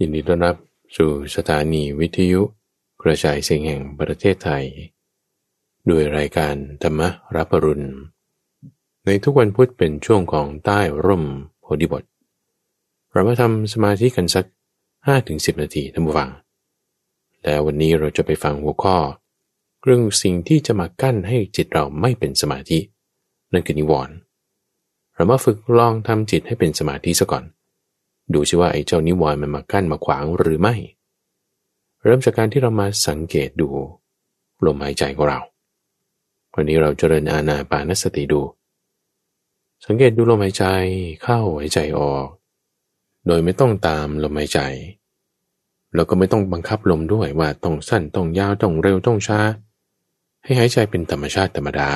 ยินดีต้อนรับสู่สถานีวิทยุกระจายเสียงแห่งประเทศไทย ด้วยรายการธรรมรับรุณ ในทุกวันพุธเป็นช่วงของใต้ร่มโพธิบทเรามาทำสมาธิกันสัก 5-10 นาทีท่านผู้ฟัง แล้ววันนี้เราจะไปฟังหัวข้อ เรื่องสิ่งที่จะมากั้นให้จิตเราไม่เป็นสมาธิ นั่นคือนิวรณ์เรามาฝึกลองทำจิตให้เป็นสมาธิซะก่อน ดูซิว่าไอ้เจ้านิวรณ์มันมากั้นมาขวางหรือไม่ เริ่มจากการที่เรามาสังเกตดูลมหายใจของเรา วันนี้เราจเจริญอาณาปานสติดู สังเกตดูลมหายใจเข้าหายใจออก โดยไม่ต้องตามลมหายใจ แล้วก็ไม่ต้องบังคับลมด้วยว่าต้องสั้นต้องยาวต้องเร็วต้องช้า ให้หายใจเป็นธรรมชาติธรรมดา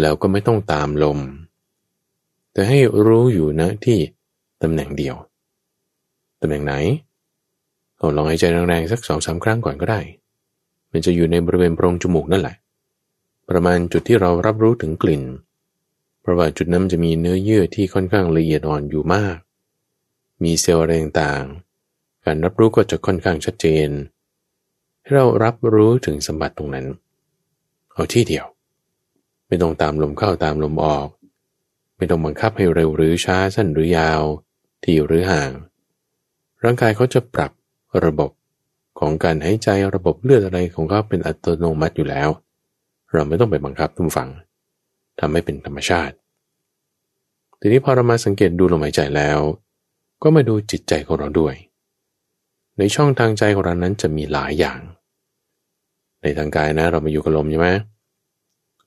แล้วก็ไม่ต้องตามลม แต่ให้รู้อยู่นะที่ ตำแหน่งเดียว ตำแหน่งไหนก็ลองหายใจแรงๆสักสองสาครั้งก่อนก็ได้ มันจะอยู่ในบริเวณโพรงจมูกนั่นแหละ ประมาณจุดที่เรารับรู้ถึงกลิ่น เพราะว่าจุดนั้นจะมีเนื้อเยื่อที่ค่อนข้างละเอียดอ่อนอยู่มาก มีเซลล์อะไรต่างๆ การรับรู้ก็จะค่อนข้างชัดเจน ให้เรารับรู้ถึงสมบัติตรงนั้น เอาที่เดียว ไม่ต้องตามลมเข้าตามลมออก ไม่ต้องบังคับให้เร็วหรือช้าสั้นหรือยาว ที่หรือห่าง ร่างกายเขาจะปรับระบบของการหายใจระบบเลือดอะไรของเขาเป็นอัตโนมัติอยู่แล้ว เราไม่ต้องไปบังคับทุกฝังทำให้เป็นธรรมชาติ ทีนี้พอเรามาสังเกตดูลมหายใจแล้ว ก็มาดูจิตใจของเราด้วย ในช่องทางใจของเรานั้นจะมีหลายอย่าง ในทางกายนะเรามาอยู่กับลมใช่ไหม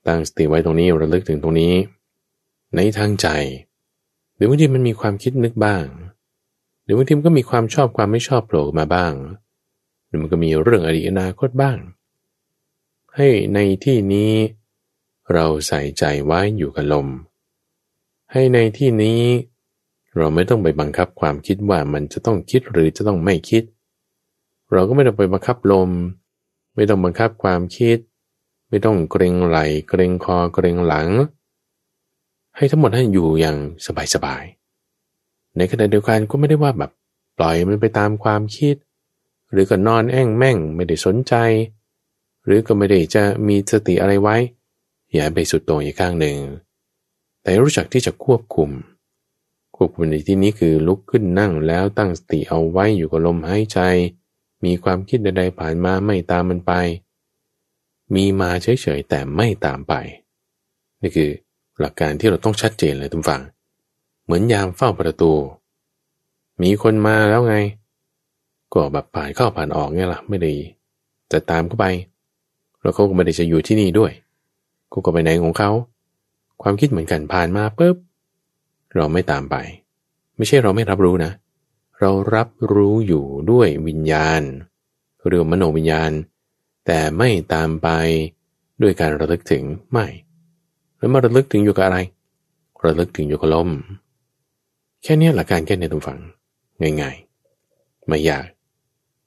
ตั้งสติไว้ตรงนี้ระลึกถึงตรงนี้ ในทางใจ หรือบางทีมันมีความคิดนึกบ้าง หรือบางทีมันก็มีความชอบความไม่ชอบโผล่มาบ้าง หรือมันก็มีเรื่องอดีตอนาคตบ้าง ให้ในที่นี้เราใส่ใจไว้อยู่กับลม ให้ในที่นี้ เราไม่ต้องไปบังคับความคิดว่ามันจะต้องคิดหรือจะต้องไม่คิด เราก็ไม่ต้องไปบังคับลม ไม่ต้องบังคับความคิด ไม่ต้องเกรงไหลเกรงคอเกรงหลัง ให้ทั้งหมดนั้นอยู่อย่างสบายๆ ในขณะเดียวกันก็ไม่ได้ว่าแบบปล่อยมันไปตามความคิด หรือก็นอนแอ่งแม่งไม่ได้สนใจ หรือก็ไม่ได้จะมีสติอะไรไว้ อย่าไปสุดโต่งอีกข้างหนึ่ง แต่รู้จักที่จะควบคุม ควบคุมในที่นี้คือลุกขึ้นนั่งแล้วตั้งสติเอาไว้อยู่กับลมหายใจ มีความคิดใดๆผ่านมาไม่ตามมันไป มีมาเฉยๆแต่ไม่ตามไป นี่คือ หลักการที่เราต้องชัดเจนเลยทุกฝั่งเหมือนยามเฝ้าประตู มีคนมาแล้วไง ก็แบบผ่านเข้าผ่านออกไงล่ะไม่ได้จะตามเข้าไป แล้วเขาก็ไม่ได้จะอยู่ที่นี่ด้วยกูก็ไปไหนของเขา ความคิดเหมือนกันผ่านมาปุ๊บเราไม่ตามไป ไม่ใช่เราไม่รับรู้นะ เรารับรู้อยู่ด้วยวิญญาณเรือมโนวิญญาณ แต่ไม่ตามไปด้วยการระลึกถึงไม่ แล้วมาระลึกถึงอยู่กับอะไร ระลึกถึงอยู่กับลม แค่นี้หลักการแค่ในตัวฝัง ง่ายๆ ไม่ยาก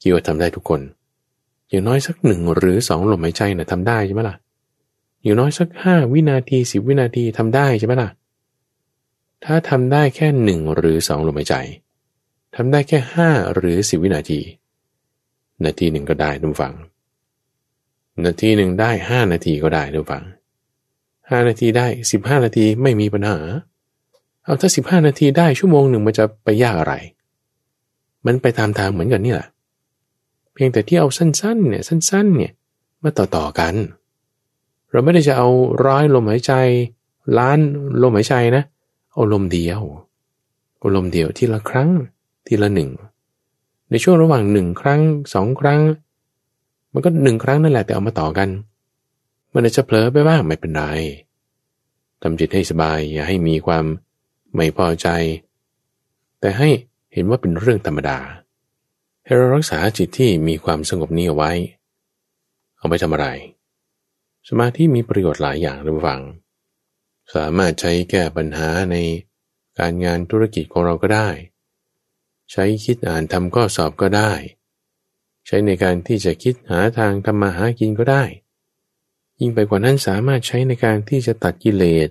คิดว่าทำได้ทุกคน อย่างน้อยสักหนึ่งหรือสองลมหายใจนะ่ะทำได้ใช่ไหมล่ะ อย่างน้อยสักห้าวินาทีสิบวินาทีทำได้ใช่ไหมล่ะ ถ้าทำได้แค่หนึ่งหรือสองลมหายใจทำได้แค่ห้าหรือสิบวินาที นาทีหนึ่งก็ได้ทุกฝัง นาทีหนึ่งได้ห้านาทีก็ได้ทุกฝัง ห้านาทีได้สิบห้านาทีไม่มีปัญหา เอาถ้าสิบห้านาทีได้ชั่วโมงหนึ่งมันจะไปยากอะไร มันไปตามทางเหมือนกันนี่แหละ เพียงแต่ที่เอาสั้นๆเนี่ยสั้นๆเนี่ยมาต่อๆกัน เราไม่ได้จะเอาร้อยลมหายใจ ล้านลมหายใจนะ เอาลมเดียวเอาลมเดียวทีละครั้งทีละหนึ่ง ในช่วงระหว่างหนึ่งครั้งสองครั้ง มันก็หนึ่งครั้งนั่นแหละแต่เอามาต่อกัน มันอาจจะเผลอไปบ้างไม่เป็นไรทำจิตให้สบายอย่าให้มีความไม่พอใจ แต่ให้เห็นว่าเป็นเรื่องธรรมดา ให้เรารักษาจิตที่มีความสงบนี้เอาไว้ เอาไปทำอะไร สมาธิมีประโยชน์หลายอย่างระฟัง สามารถใช้แก้ปัญหาในการงานธุรกิจของเราก็ได้ ใช้คิดอ่านทำข้อสอบก็ได้ ใช้ในการที่จะคิดหาทางทำมาหากินก็ได้ ยิ่งไปกว่านั้นสามารถใช้ในการที่จะตัดกิเลส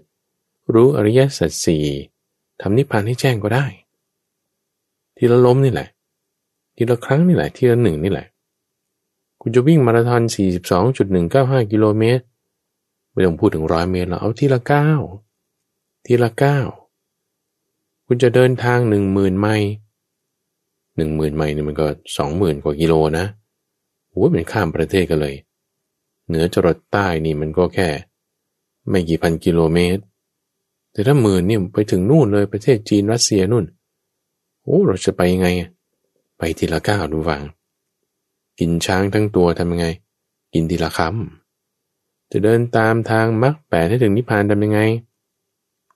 รู้อริยสัจสี่ทำนิพพานให้แจ้งก็ได้ ทีละล้มนี่แหละ ทีละครั้งนี่แหละ ทีละหนึ่งนี่แหละ คุณจะวิ่งมาราธอน 42.195 กิโลเมตร ไม่ต้องพูดถึงร้อยเมตรแล้วเอาทีละเก้า ทีละเก้า คุณจะเดินทางหนึ่งหมื่นไมล์หนึ่งหมื่นไมล์นี่มันก็สองหมื่นกว่ากิโลนะโอ้เป็นข้ามประเทศกันเลย เหนือจรดใต้นี่มันก็แค่ ไม่กี่พันกิโลเมตร แต่ถ้าหมื่นนี่ไปถึงนู่นเลยประเทศจีนรัสเซียนู่น โอ้เราจะไปยังไง ไปทีละก้าวดูฟัง กินช้างทั้งตัวทำยังไง กินทีละคำจะเดินตามทางมรรคแปดให้ถึงนิพพานทำยังไง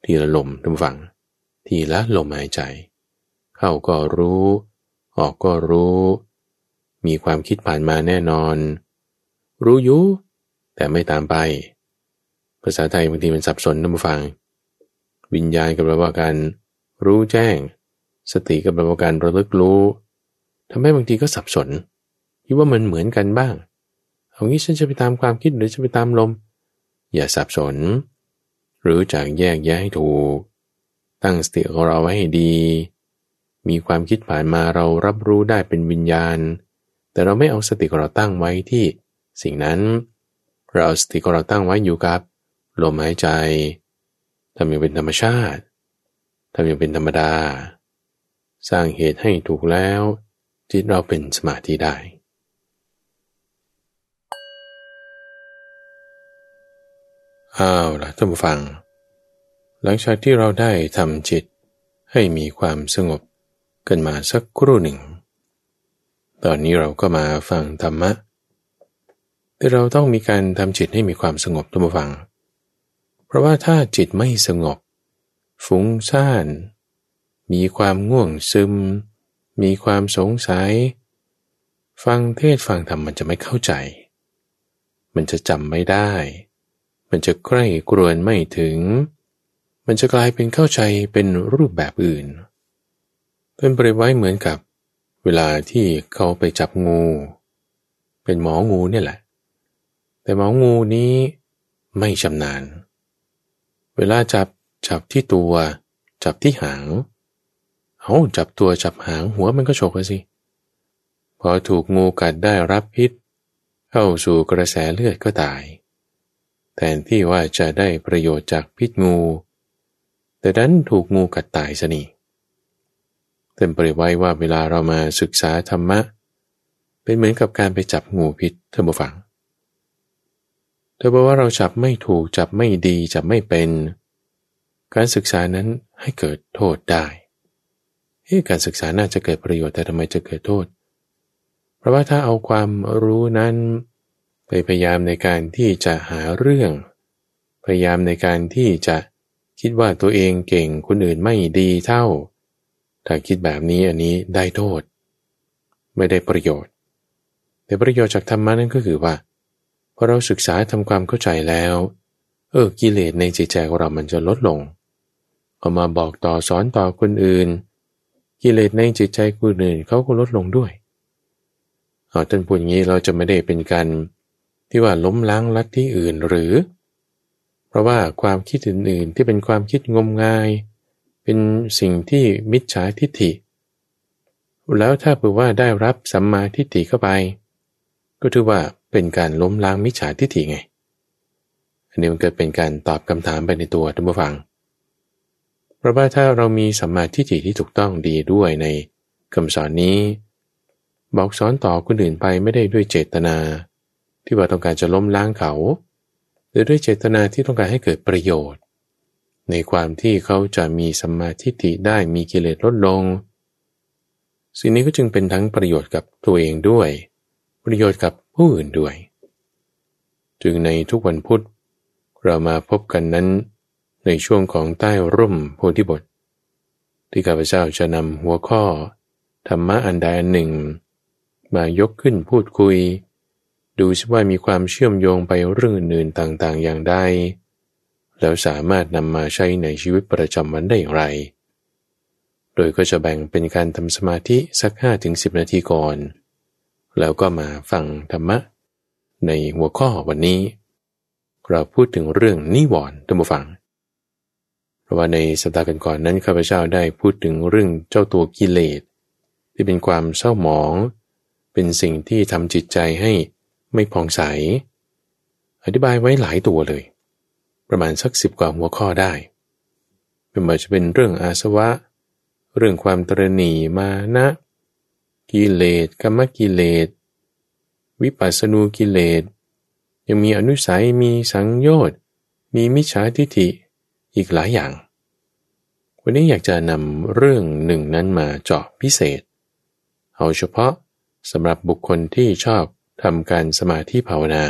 ทีละลมทุกฝัง ทีละลมหายใจ เข้าก็รู้ ออกก็รู้ มีความคิดผ่านมาแน่นอน รู้อยู่แต่ไม่ตามไป ภาษาไทยบางทีมันสับสนทุกฝัง วิญญาณกับแปลว่าการรู้แจ้ง สติกับประการระลึกรู้ทำให้บางทีก็สับสนคิดว่ามันเหมือนกันบ้างเอางี้ฉันจะไปตามความคิดหรือจะไปตามลม อย่าสับสน หรือจากแยกแยะให้ถูก ตั้งสติของเราไว้ให้ดี มีความคิดผ่านมาเรารับรู้ได้เป็นวิญญาณ แต่เราไม่เอาสติของเราตั้งไว้ที่ สิ่งนั้น เราสติของเราตั้งไว้อยู่กับลมหายใจทำอย่างเป็นธรรมชาติทำอย่างเป็นธรรมดา สร้างเหตุให้ถูกแล้ว จิตเราเป็นสมาธิได้อ้าวล่ะท่านผู้ฟัง หลังจากที่เราได้ทำจิตให้มีความสงบกันมาสักครู่หนึ่ง ตอนนี้เราก็มาฟังธรรมะ แต่เราต้องมีการทำจิตให้มีความสงบท่านผู้ฟัง เพราะว่าถ้าจิตไม่สงบ ฟุ้งซ่าน มีความง่วงซึม มีความสงสัย ฟังเทศฟังธรรมมันจะไม่เข้าใจ มันจะจำไม่ได้ มันจะใกล้กรวนไม่ถึง มันจะกลายเป็นเข้าใจเป็นรูปแบบอื่น เป็นบริไว้เหมือนกับ เวลาที่เขาไปจับงู เป็นหมองูเนี่ยแหละ แต่หมองูนี้ไม่ชำนาญ เวลาจับจับที่ตัว จับที่หาง เอาจับตัวจับหางหัวมันก็ฉกสิ พอถูกงูกัดได้รับพิษ เข้าสู่กระแสเลือดก็ตาย แทนที่ว่าจะได้ประโยชน์จากพิษงู แต่ดันถูกงูกัดตายซะนี่เต็มปริไว้ว่าเวลาเรามาศึกษาธรรมะ เป็นเหมือนกับการไปจับงูพิษเธอมาฟัง เธอบอกว่าเราจับไม่ถูกจับไม่ดีจับไม่เป็น การศึกษานั้นให้เกิดโทษได้การศึกษาน่าจะเกิดประโยชน์แต่ทำไมจะเกิดโทษ เพราะว่าถ้าเอาความรู้นั้น ไปพยายามในการที่จะหาเรื่อง พยายามในการที่จะคิดว่าตัวเองเก่งคนอื่นไม่ดีเท่า ถ้าคิดแบบนี้อันนี้ได้โทษ ไม่ได้ประโยชน์ แต่ประโยชน์จากธรรมะนั่นก็คือว่า เราศึกษาทำความเข้าใจแล้ว เออกิเลสในจิตใจของเรามันจะลดลงเอามาบอกต่อสอนต่อคนอื่น กิเลสในจิตใจคนอื่นเขาก็ลดลงด้วยเอาท่านพูดอย่างนี้เราจะไม่ได้เป็นการที่ว่าล้มล้างลัทธิอื่นหรือ เพราะว่าความคิดอื่นๆที่เป็นความคิดงมงาย เป็นสิ่งที่มิจฉาทิฏฐิ แล้วถ้าเผื่อว่าได้รับสัมมาทิฏฐิเข้าไป ก็ถือว่าเป็นการล้มล้างมิจฉาทิฏฐิไง อันนี้มันเกิดเป็นการตอบคำถามไปในตัวท่านผู้ฟัง เพราะว่าถ้าเรามีสัมมาทิฏฐิที่ถูกต้องดีด้วยในคำสอนนี้ บอกสอนต่อคนอื่นไปไม่ได้ด้วยเจตนา ที่ว่าต้องการจะล้มล้างเขา หรือด้วยเจตนาที่ต้องการให้เกิดประโยชน์ ในความที่เขาจะมีสัมมาทิฏฐิได้มีกิเลสลดลง สิ่งนี้ก็จึงเป็นทั้งประโยชน์กับตัวเองด้วย ประโยชน์กับผู้อื่นด้วย จึงในทุกวันพุธ เรามาพบกันนั้น ในช่วงของใต้ร่มโพธิบท ที่ข้าพเจ้าจะนำหัวข้อ ธรรมะอันใดอันหนึ่ง มายกขึ้นพูดคุย ดูซิว่ามีความเชื่อมโยงไปเรื่องอื่นต่างๆ อย่างใดแล้วสามารถนำมาใช้ในชีวิตประจำวันได้อย่างไร โดยก็จะแบ่งเป็นการทำสมาธิสัก 5-10 นาทีก่อน แล้วก็มาฟังธรรมะ ในหัวข้อวันนี้ เราพูดถึงเรื่องนิวรณ์ท่านผู้ฟังราะว่าในสัปดาห์ก่อนๆนั้นข้าพเจ้าได้พูดถึงเรื่องเจ้าตัวกิเลส ที่ที่เป็นความเศร้าหมอง เป็นสิ่งที่ทำจิตใจให้ไม่ผ่องใส อธิบายไว้หลายตัวเลย ประมาณสักสิบกว่าหัวข้อได้ไม่ว่าจะเป็นเรื่องอาสวะ เรื่องความตรณีมานะ กิเลสกรรมกิเลส วิปัสสนูกิเลส ยังมีอนุสัยมีสังโยชน์ มีมิจฉาทิฏฐิอีกหลายอย่าง วันนี้อยากจะนำเรื่องหนึ่งนั้นมาเจาะพิเศษ เอาเฉพาะสำหรับบุคคลที่ชอบทำการสมาธิภาวนา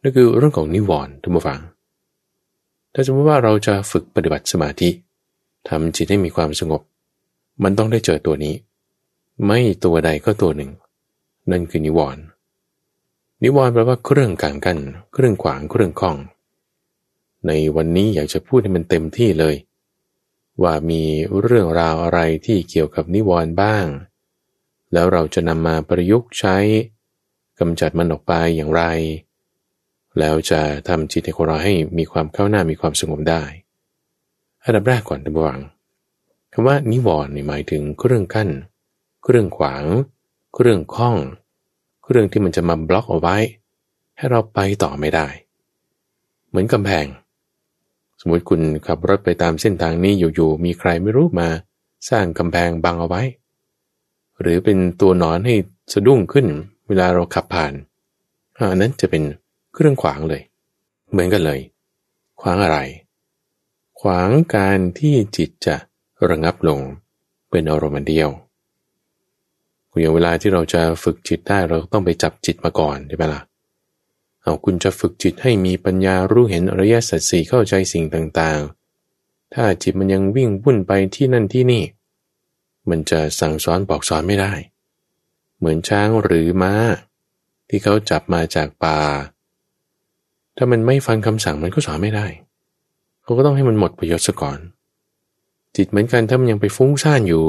นั่นคือเรื่องของนิวรณ์ทุกผู้ฟัง ถ้าสมมติว่าเราจะฝึกปฏิบัติสมาธิทำจิตให้มีความสงบ มันต้องได้เจอตัวนี้ ไม่ตัวใดก็ตัวหนึ่ง นั่นคือนิวรณ์นิวรณ์แปลว่าเครื่องกลางกัน เครื่องขวางเครื่องข้อง ในวันนี้อยากจะพูดให้มันเต็มที่เลย ว่ามีเรื่องราวอะไรที่เกี่ยวกับนิวรณ์บ้าง แล้วเราจะนำมาประยุกต์ใช้กำจัดมันออกไปอย่างไร แล้วจะทำจิตของเราให้มีความเข้าหน้ามีความสงบได้อันดับแรกก่อนท่านผู้ฟังคำว่านิวรณ์หมายถึงเครื่องกั้นเครื่องขวาง เครื่องข้อง เครื่องที่มันจะมาบล็อกเอาไว้ ให้เราไปต่อไม่ได้ เหมือนกำแพง สมมติคุณขับรถไปตามเส้นทางนี้อยู่ๆมีใครไม่รู้มา สร้างกำแพงบังเอาไว้ หรือเป็นตัวนอนให้สะดุ้งขึ้น เวลาเราขับผ่านอันนั้นจะเป็นเครื่องขวางเลย เหมือนกันเลย ขวางอะไร ขวางการที่จิตจะระงับลงเป็นอารมณ์เดียว อย่างเวลาที่เราจะฝึกจิตได้เราต้องไปจับจิตมาก่อนใช่ไหมล่ะเอาคุณจะฝึกจิตให้มีปัญญารู้เห็นอริยสัจสี่เข้าใจสิ่งต่างๆ ถ้าจิตมันยังวิ่งวุ่นไปที่นั่นที่นี่ มันจะสั่งสอนบอกสอนไม่ได้ เหมือนช้างหรือม้า ที่เขาจับมาจากป่า ถ้ามันไม่ฟังคำสั่งมันก็สอนไม่ได้ เขาก็ต้องให้มันหมดประโยชน์ซะก่อน จิตเหมือนกันถ้ามันยังไปฟุ้งซ่านอยู่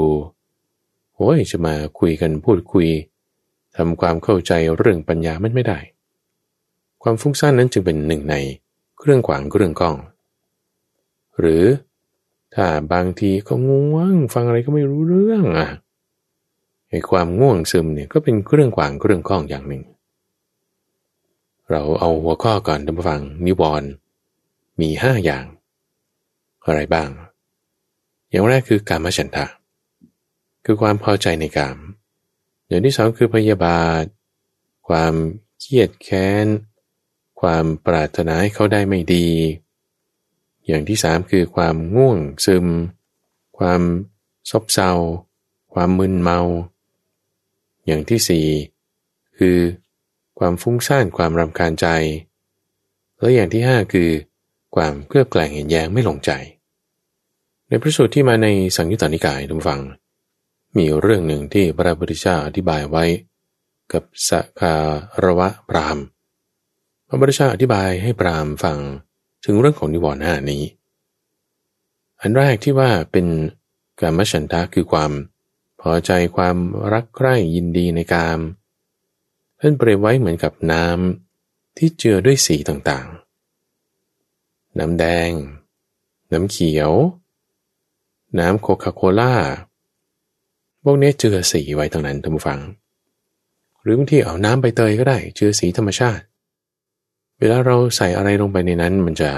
โอ้ยจะมาคุยกันพูดคุยทำความเข้าใจเรื่องปัญญามันไม่ได้ ความฟุ้งซ่านนั้นจึงเป็นหนึ่งในเครื่องขวางเครื่องกล้อง หรือถ้าบางทีก็ง่วง ฟังอะไรก็ไม่รู้เรื่องอะไอ้ความง่วงซึมเนี่ยก็เป็นเครื่องขวางเครื่องกล้องอย่างหนึ่ง เราเอาหัวข้อก่อนท่านผู้ฟังนิวรณ์มีห้าอย่าง อะไรบ้าง อย่างแรกคือการมฉันทะ คือความพอใจในกาม อย่างที่สองคือพยาบาท ความเครียดแค้น ความปรารถนาให้เขาได้ไม่ดี อย่างที่สามคือความง่วงซึม ความซบเซา ความมึนเมา อย่างที่สี่คือความฟุ้งซ่านความรำคาญใจ แล้วอย่างที่ห้าคือความเคลือบแกลงเห็นแย้งไม่ลงใจ ในพระสูตรที่มาในสังยุตตานิกายทุกฟัง มีเรื่องหนึ่งที่พระพุทธเจ้าอธิบายไว้ กับสคาระวะพรามพระพุทธเจ้าอธิบายให้พรามฟังถึงเรื่องของนิวรณ์ห้านี้ อันแรกที่ว่าเป็นการมฉันทะคือความพอใจความรักใคร่ยินดีในกามท่านเปรียบไว้เหมือนกับน้ำที่เจือด้วยสีต่างๆ น้ำแดง น้ำเขียว น้ำโคคาโคล่า พวกนี้เจือสีไว้ตรงนั้นท่านผู้ฟัง หรือบางทีเอาน้ำใบเตยก็ได้ เจือสีธรรมชาติ เวลาเราใส่อะไรลงไปในนั้น มันจะ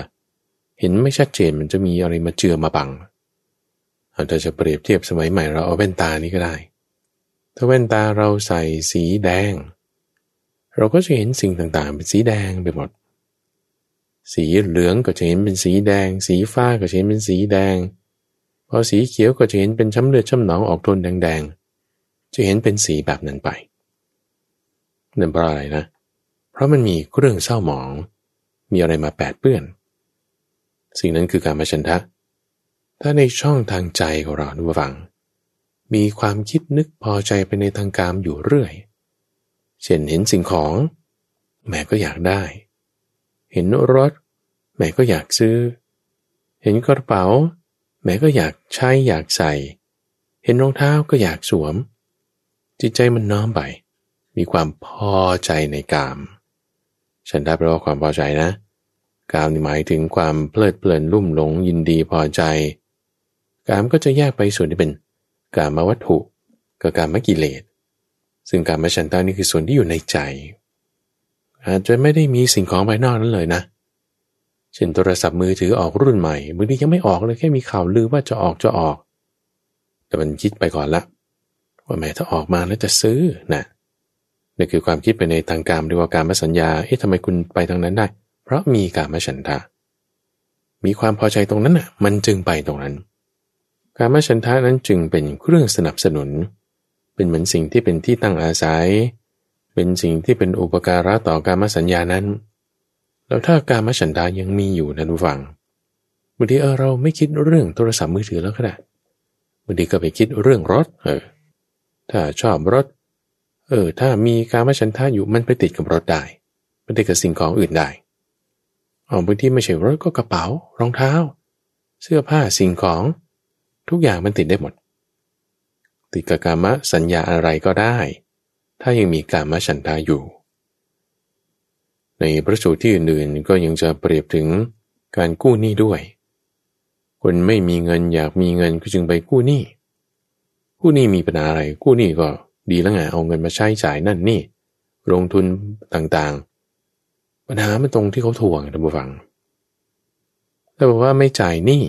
เห็นไม่ชัดเจนมันจะมีอะไรมาเจือมาบังอาจจะเปรียบเทียบสมัยใหม่เราเอาแว่นตานี้ก็ได้ ถ้าแว่นตาเราใส่สีแดง เราก็จะเห็นสิ่งต่างๆ เป็นสีแดงไปหมด สีเหลืองก็จะเห็นเป็นสีแดง สีฟ้าก็จะเห็นเป็นสีแดง พอสีเขียวก็จะเห็นเป็นช้ำเลือดช้ำหนองออกโทนแดงๆ จะเห็นเป็นสีแบบนั้นไปนั่นเพราะอะไรนะ เพราะมันมีเครื่องเศร้าหมอง มีอะไรมาแปดเปื้อน สิ่งนั้นคือการมาชันทะ ถ้าในช่องทางใจของเราดูฟัง มีความคิดนึกพอใจไปในทางการอยู่เรื่อย เช่นเห็นสิ่งของแม่ก็อยากได้ เห็นรถแม่ก็อยากซื้อ เห็นกระเป๋า แม่ก็อยากใช้อยากใส่ เห็นรองเท้าก็อยากสวม จิตใจมันน้อมไป มีความพอใจในกาม ฉันได้แปลว่าความพอใจนะ กามหมายถึงความเพลิดเพลินลุ่มหลงยินดีพอใจ กามก็จะแยกไปส่วนที่เป็นกามวัตถุกับการมกิเลส ซึ่งการมฉันทานี่คือส่วนที่อยู่ในใจ อาจจะไม่ได้มีสิ่งของภายนอกนั้นเลยนะ เช่นโทรศัพท์มือถือออกรุ่นใหม่บางทียังไม่ออกเลยแค่มีข่าวลือว่าจะออกจะออก แต่มันคิดไปก่อนละว่าแม้ถ้าออกมาแล้วจะซื้อนะนี่คือความคิดไปในทางการเรียกว่าการมสัญญาเอ๊ะทำไมคุณไปทางนั้นได้ เพราะมีการมฉันทะมีความพอใจตรงนั้นน่ะ มันจึงไปตรงนั้น การมฉันทะนั้นจึงเป็นเครื่องสนับสนุน เป็นเหมือนสิ่งที่เป็นที่ตั้งอาศัย เป็นสิ่งที่เป็นอุปการะต่อการมสัญญานั้น แล้วถ้าการมฉันทะยังมีอยู่นะทุกฝังบางทีเออเราไม่คิดเรื่องโทรศัพท์มือถือแล้วก็ได้บางทีก็ไปคิดเรื่องรถ เออ ถ้าชอบรถ เออ ถ้ามีการมฉันทะอยู่มันไปติดกับรถได้มันติดกับสิ่งของอื่นได้ออบางทีไม่ใช่รถก็กระเป๋ารองเท้า เสื้อผ้าสิ่งของ ทุกอย่างมันติดได้หมด ติดกับกามะสัญญาอะไรก็ได้ ถ้ายังมีกามะฉันทาอยู่ ในพระสูตรที่อื่นๆก็ยังจะเปรียบถึงการกู้หนี้ด้วย คนไม่มีเงินอยากมีเงินก็จึงไปกู้หนี้กู้หนี้มีปัญหาอะไรกู้หนี้ก็ดีแล้วไงเอาเงินมาใช้จ่ายนั่นนี่ ลงทุนต่างๆ ปัญหามันตรงที่เขาทวงท่านผู้ฟังแต่บอกว่าไม่จ่ายหนี้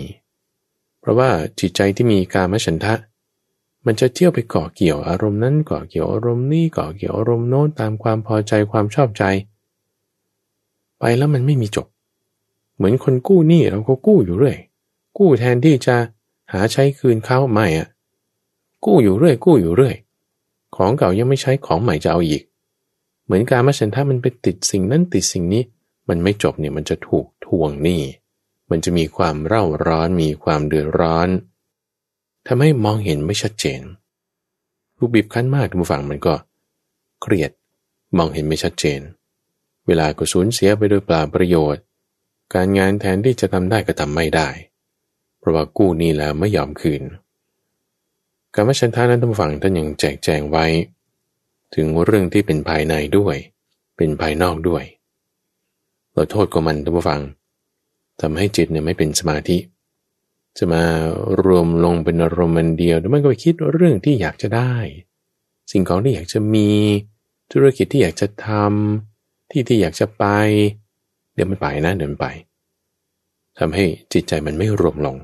เพราะว่าจิตใจที่มีการมฉันทะ มันจะเที่ยวไปเกาะเกี่ยวอารมณ์นั้นเกาะเกี่ยวอารมณ์นี้เกาะเกี่ยวอารมณ์โน้นตามความพอใจความชอบใจ ไปแล้วมันไม่มีจบ เหมือนคนกู้หนี้เราก็กู้อยู่เรื่อย กู้แทนที่จะหาใช้คืนเขาไม่อะกู้อยู่เรื่อย กู้อยู่เรื่อย ของเก่ายังไม่ใช้ของใหม่จะเอาอีก เหมือนการมาฉันทะมันไปติดสิ่งนั้นติดสิ่งนี้ มันไม่จบเนี่ยมันจะถูกทวงหนี้ มันจะมีความเร่าร้อนมีความเดือดร้อนทำให้มองเห็นไม่ชัดเจนผู้บีบคั้นมากทุกฝั่งมันก็ เครียดมองเห็นไม่ชัดเจน เวลาก็สูญเสียไปโดยเปล่าประโยชน์ การงานแทนที่จะทำได้ก็ทำไม่ได้ เพราะว่ากู้นี้แล้วไม่ยอมคืนการมาชันทานั้นทุกฝั่งท่านยังแจกแจงไว้ ถึงเรื่องที่เป็นภายในด้วย เป็นภายนอกด้วยเราโทษกับมันท่านผู้ฟังทำให้จิตเนี่ยไม่เป็นสมาธิ จะมารวมลงเป็นอารมณ์เดียวแล้วมันก็ไปคิดเรื่องที่อยากจะได้ สิ่งของที่อยากจะมี ธุรกิจที่อยากจะทำ ที่ที่อยากจะไป เดี๋ยวมันไปนะเดี๋ยวมันไปทำให้จิตใจมันไม่รวมลง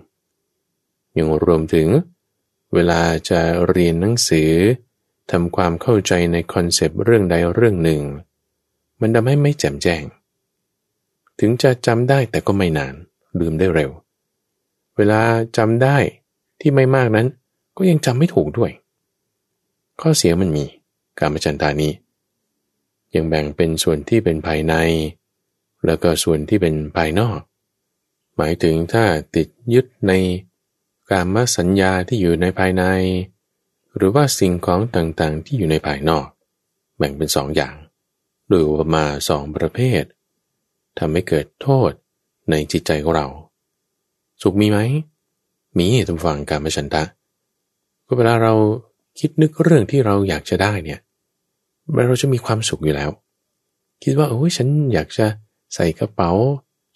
ยังรวมถึง เวลาจะเรียนหนังสือทำความเข้าใจในคอนเซปต์เรื่องใดเรื่องหนึ่ง มันทำให้ไม่แจ่มแจ้ง ถึงจะจำได้แต่ก็ไม่นาน ลืมได้เร็ว เวลาจำได้ที่ไม่มากนั้น ก็ยังจำไม่ถูกด้วย ข้อเสียมันมี การประจันตานี้ ยังแบ่งเป็นส่วนที่เป็นภายใน แล้วก็ส่วนที่เป็นภายนอก หมายถึงถ้าติดยึดในการมสัญญาที่อยู่ในภายใน หรือว่าสิ่งของต่างๆที่อยู่ในภายนอก แบ่งเป็นสองอย่างโดยอุปมาสองประเภททำให้เกิดโทษในจิตใจของเรา สุขมีไหม มีทุกฝั่งการมชันทะก็เวลาเราคิดนึกเรื่องที่เราอยากจะได้เนี่ย เราจะมีความสุขอยู่แล้ว คิดว่าโอ้ยฉันอยากจะใส่กระเป๋า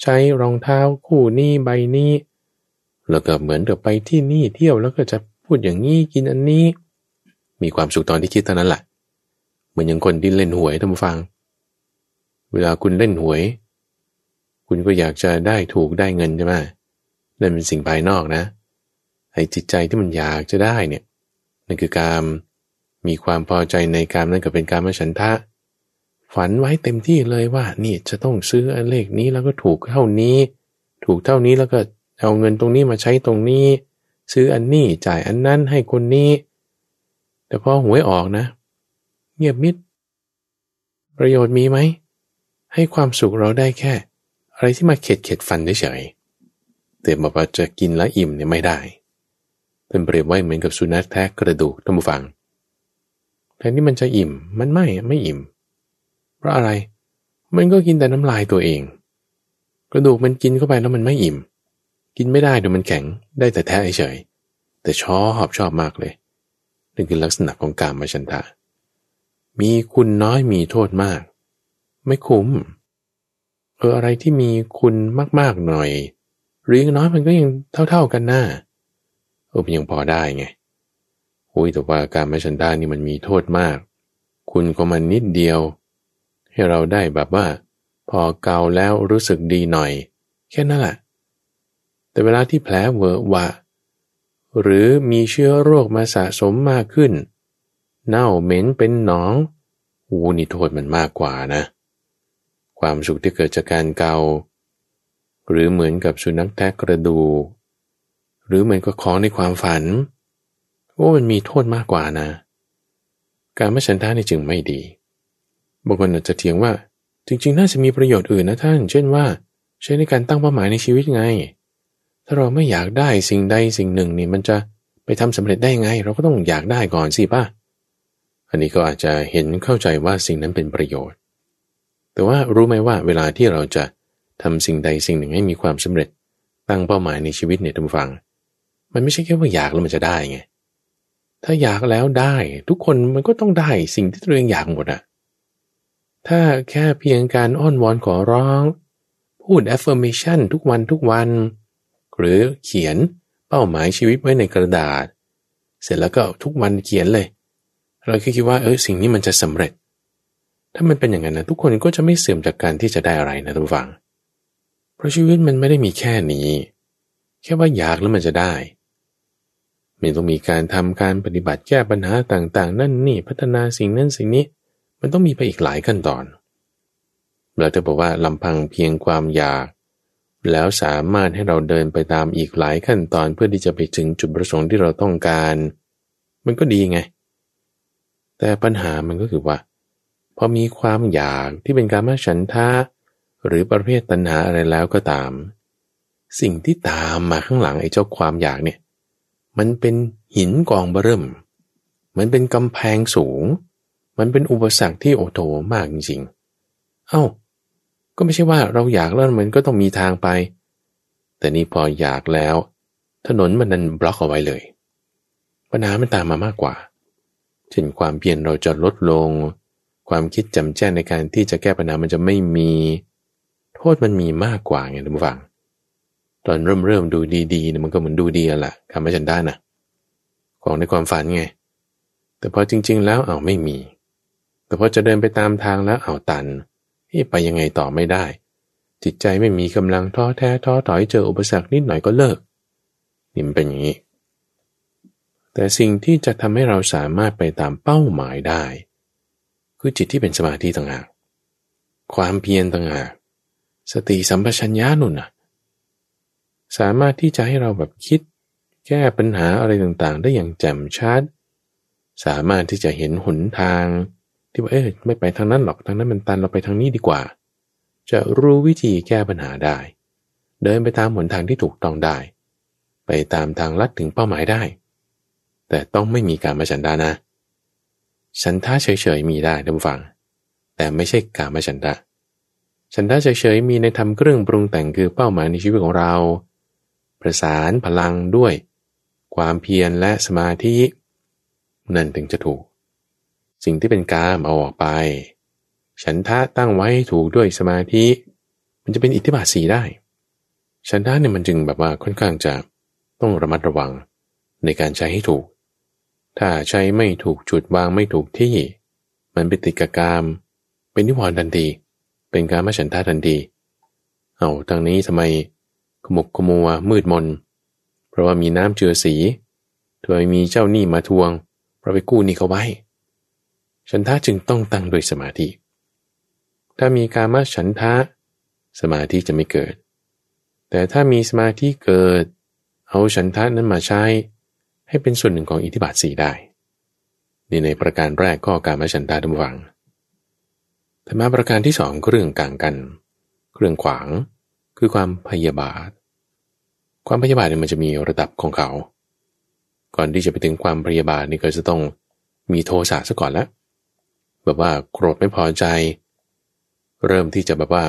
ใช้รองเท้าคู่นี้ใบนี้ แล้วก็เหมือนเดี๋ยวไปที่นี่เที่ยวแล้วก็จะพูดอย่างนี้กินอันนี้ มีความสุขตอนที่คิดเท่านั้นแหละเหมือนอย่างคนที่เล่นหวยท่านผู้ฟัง เวลาคุณเล่นหวย คุณก็อยากจะได้ถูกได้เงินใช่ไหมนั่นเป็นสิ่งภายนอกนะไอ้จิตใจที่มันอยากจะได้เนี่ยนั่นคือการ มีความพอใจในการนั่นก็เป็นการมฉันทะ ฝันไว้เต็มที่เลยว่านี่จะต้องซื้อเลขนี้แล้วก็ถูกเท่านี้ ถูกเท่านี้แล้วก็เอาเงินตรงนี้มาใช้ตรงนี้ ซื้ออันนี้จ่ายอันนั้นให้คนนี้ แต่พอหวยออกนะ เงียบมิด ประโยชน์มีไหม ให้ความสุขเราได้แค่ อะไรที่มาเข็ดเข็ดฟันเฉยแต่บอกว่าจะกินแล้วอิ่มเนี่ยไม่ได้เป็นเปรียบไว้เหมือนกับสุนัขแทะกระดูกท่านผู้ฟัง แทนที่มันจะอิ่ม มันไม่ไม่อิ่ม เพราะอะไร มันก็กินแต่น้ำลายตัวเอง กระดูกมันกินเข้าไปแล้วมันไม่อิ่ม กินไม่ได้เดี๋ยวมันแข็งได้แต่แท้เฉยแต่ชอบชอบมากเลยนั่นคือลักษณะของการมาชันทะ มีคุณน้อยมีโทษมาก ไม่คุ้ม เอออะไรที่มีคุณมากๆหน่อย หรือยังน้อยมันก็ยังเท่าๆกันหน้าเออมันยังพอได้ไง อุ้ยแต่ว่าการไม่ฉันทานี่มันมีโทษมาก คุณก็มันนิดเดียว ให้เราได้แบบว่า พอเกาแล้วรู้สึกดีหน่อย แค่นั้นแหละแต่เวลาที่แผลเวอะวะ หรือมีเชื้อโรคมาสะสมมากขึ้น เน่าเหม็นเป็นหนองอูนี่โทษมันมากกว่านะ ความสุขที่เกิดจากการเกา หรือเหมือนกับสุนัขแทะกระดู หรือเหมือนกับของในความฝัน ว่ามันมีโทษมากกว่านะ การไม่ฉันทานี่จึงไม่ดีบางคนอาจจะเถียงว่า จริงๆ น่าจะมีประโยชน์อื่นนะท่าน เช่นว่า ใช้ในการตั้งเป้าหมายในชีวิตไง ถ้าเราไม่อยากได้สิ่งใดสิ่งหนึ่งนี่มันจะไปทำสำเร็จได้ไง เราก็ต้องอยากได้ก่อนสิป่ะ อันนี้ก็อาจจะเห็นเข้าใจว่าสิ่งนั้นเป็นประโยชน์ แต่ว่ารู้ไหมว่าเวลาที่เราจะทำสิ่งใดสิ่งหนึ่งให้มีความสำเร็จ ตั้งเป้าหมายในชีวิตเนี่ยท่านฟัง มันไม่ใช่แค่ว่าอยากแล้วมันจะได้ไง ถ้าอยากแล้วได้ ทุกคนมันก็ต้องได้สิ่งที่ตัวเองอยากหมดอะถ้าแค่เพียงการอ้อนวอนขอร้อง พูด affirmation ทุกวันทุกวัน หรือเขียนเป้าหมายชีวิตไว้ในกระดาษ เสร็จแล้วก็ทุกวันเขียนเลย เราคิดว่าเออสิ่งนี้มันจะสำเร็จ ถ้ามันเป็นอย่างนั้นนะทุกคนก็จะไม่เสื่อมจากการที่จะได้อะไรนะทุกฝัง เพราะชีวิตมันไม่ได้มีแค่นี้ แค่ว่าอยากแล้วมันจะได้ มันต้องมีการทำการปฏิบัติแก้ปัญหาต่างๆ นั่นนี่พัฒนาสิ่งนั้นสิ่งนี้ มันต้องมีไปอีกหลายขั้นตอน เราจะบอกว่าลำพังเพียงความอยาก แล้วสามารถให้เราเดินไปตามอีกหลายขั้นตอนเพื่อที่จะไปถึงจุดประสงค์ที่เราต้องการ มันก็ดีไง แต่ปัญหามันก็คือว่าพอมีความอยากที่เป็นการมาฉันทะหรือประเภทตัณหาอะไรแล้วก็ตาม สิ่งที่ตามมาข้างหลังไอ้เจ้าความอยากเนี่ย มันเป็นหินกองเบิ่มมันเป็นกำแพงสูง มันเป็นอุปสรรคที่โอโถมากจริงๆ เอา้า ก็ไม่ใช่ว่าเราอยากแล้วมันก็ต้องมีทางไป แต่นี่พออยากแล้ว ถนนมันนันบล็อกเอาไว้เลย ปัญหามันตามมามากกว่า เช่นความเพียรเราจะลดลง ความคิดจำแจ้งในการที่จะแก้ปัญหามันจะไม่มี โทษมันมีมากกว่าไงท่านผู้ฟัง ตอนเริ่มเริ่มดูดีๆเนี่ยมันก็เหมือนดูดีแหละคำว่าฉันได้นะของในความฝันไง แต่พอจริง ๆ แล้วเอาไม่มี แต่พอจะเดินไปตามทางแล้วเอาตันที่ไปยังไงต่อไม่ได้ จิตใจไม่มีกำลังท้อแท้ท้อถอยเจออุปสรรคนิดหน่อยก็เลิกนี่มันเป็นอย่างนี้ แต่สิ่งที่จะทำให้เราสามารถไปตามเป้าหมายได้ คือจิตที่เป็นสมาธิต่างหากความเพียรต่างหากสติสัมปชัญญะนุ่นน่ะ สามารถที่จะให้เราแบบคิด แก้ปัญหาอะไรต่างๆ ได้อย่างแจ่มชัด สามารถที่จะเห็นหนทาง ที่ว่าเออไม่ไปทางนั้นหรอกทางนั้นมันตันเราไปทางนี้ดีกว่า จะรู้วิธีแก้ปัญหาได้ เดินไปตามหนทางที่ถูกต้องได้ ไปตามทางลัดถึงเป้าหมายได้ แต่ต้องไม่มีการมาฉันดานะ ฉันท่าเฉยๆมีได้ท่านฟัง แต่ไม่ใช่การมาฉันดาฉันท่าเฉยๆมีในทำเครื่องปรุงแต่งคือเป้าหมายในชีวิตของเรา ประสานพลังด้วย ความเพียรและสมาธิ นั่นถึงจะถูก สิ่งที่เป็นกามเอาออกไป ฉันทะตั้งไว้ถูกด้วยสมาธิ มันจะเป็นอิทธิบาทสีได้ ฉันทะเนี่ยมันจึงแบบว่าค่อนข้างจะต้องระมัดระวังในการใช้ให้ถูก ถ้าใช้ไม่ถูกจุดวางไม่ถูกที่ มันเป็นติกกาม เป็นนิวรณ์ทันที เป็นการมฉันทะทันที เอาทางนี้ทำไม ขมุกขมัวมืดมน เพราะว่ามีน้ำเจือสีโดยมีเจ้าหนี้มาทวง เพราะไปกู้หนี่เขาไว้ ฉันทะจึงต้องตั้งโดยสมาธิ ถ้ามีการมาฉันทะ สมาธิจะไม่เกิด แต่ถ้ามีสมาธิเกิด เอาฉันทะนั้นมาใช้ ให้เป็นส่วนหนึ่งของอิทธิบาทสีได้ นี่ในประการแรกก็การมาฉันทะดำวังแต่มาประการที่สองก็เรื่องกลางกัน เครื่องขวาง คือความพยาบาท ความพยาบาทเนี่ยมันจะมีระดับของเขา ก่อนที่จะไปถึงความพยาบาทนี่ก็จะต้องมีโทสะซะก่อนแล้วแบบว่าโกรธไม่พอใจ เริ่มที่จะแบบว่า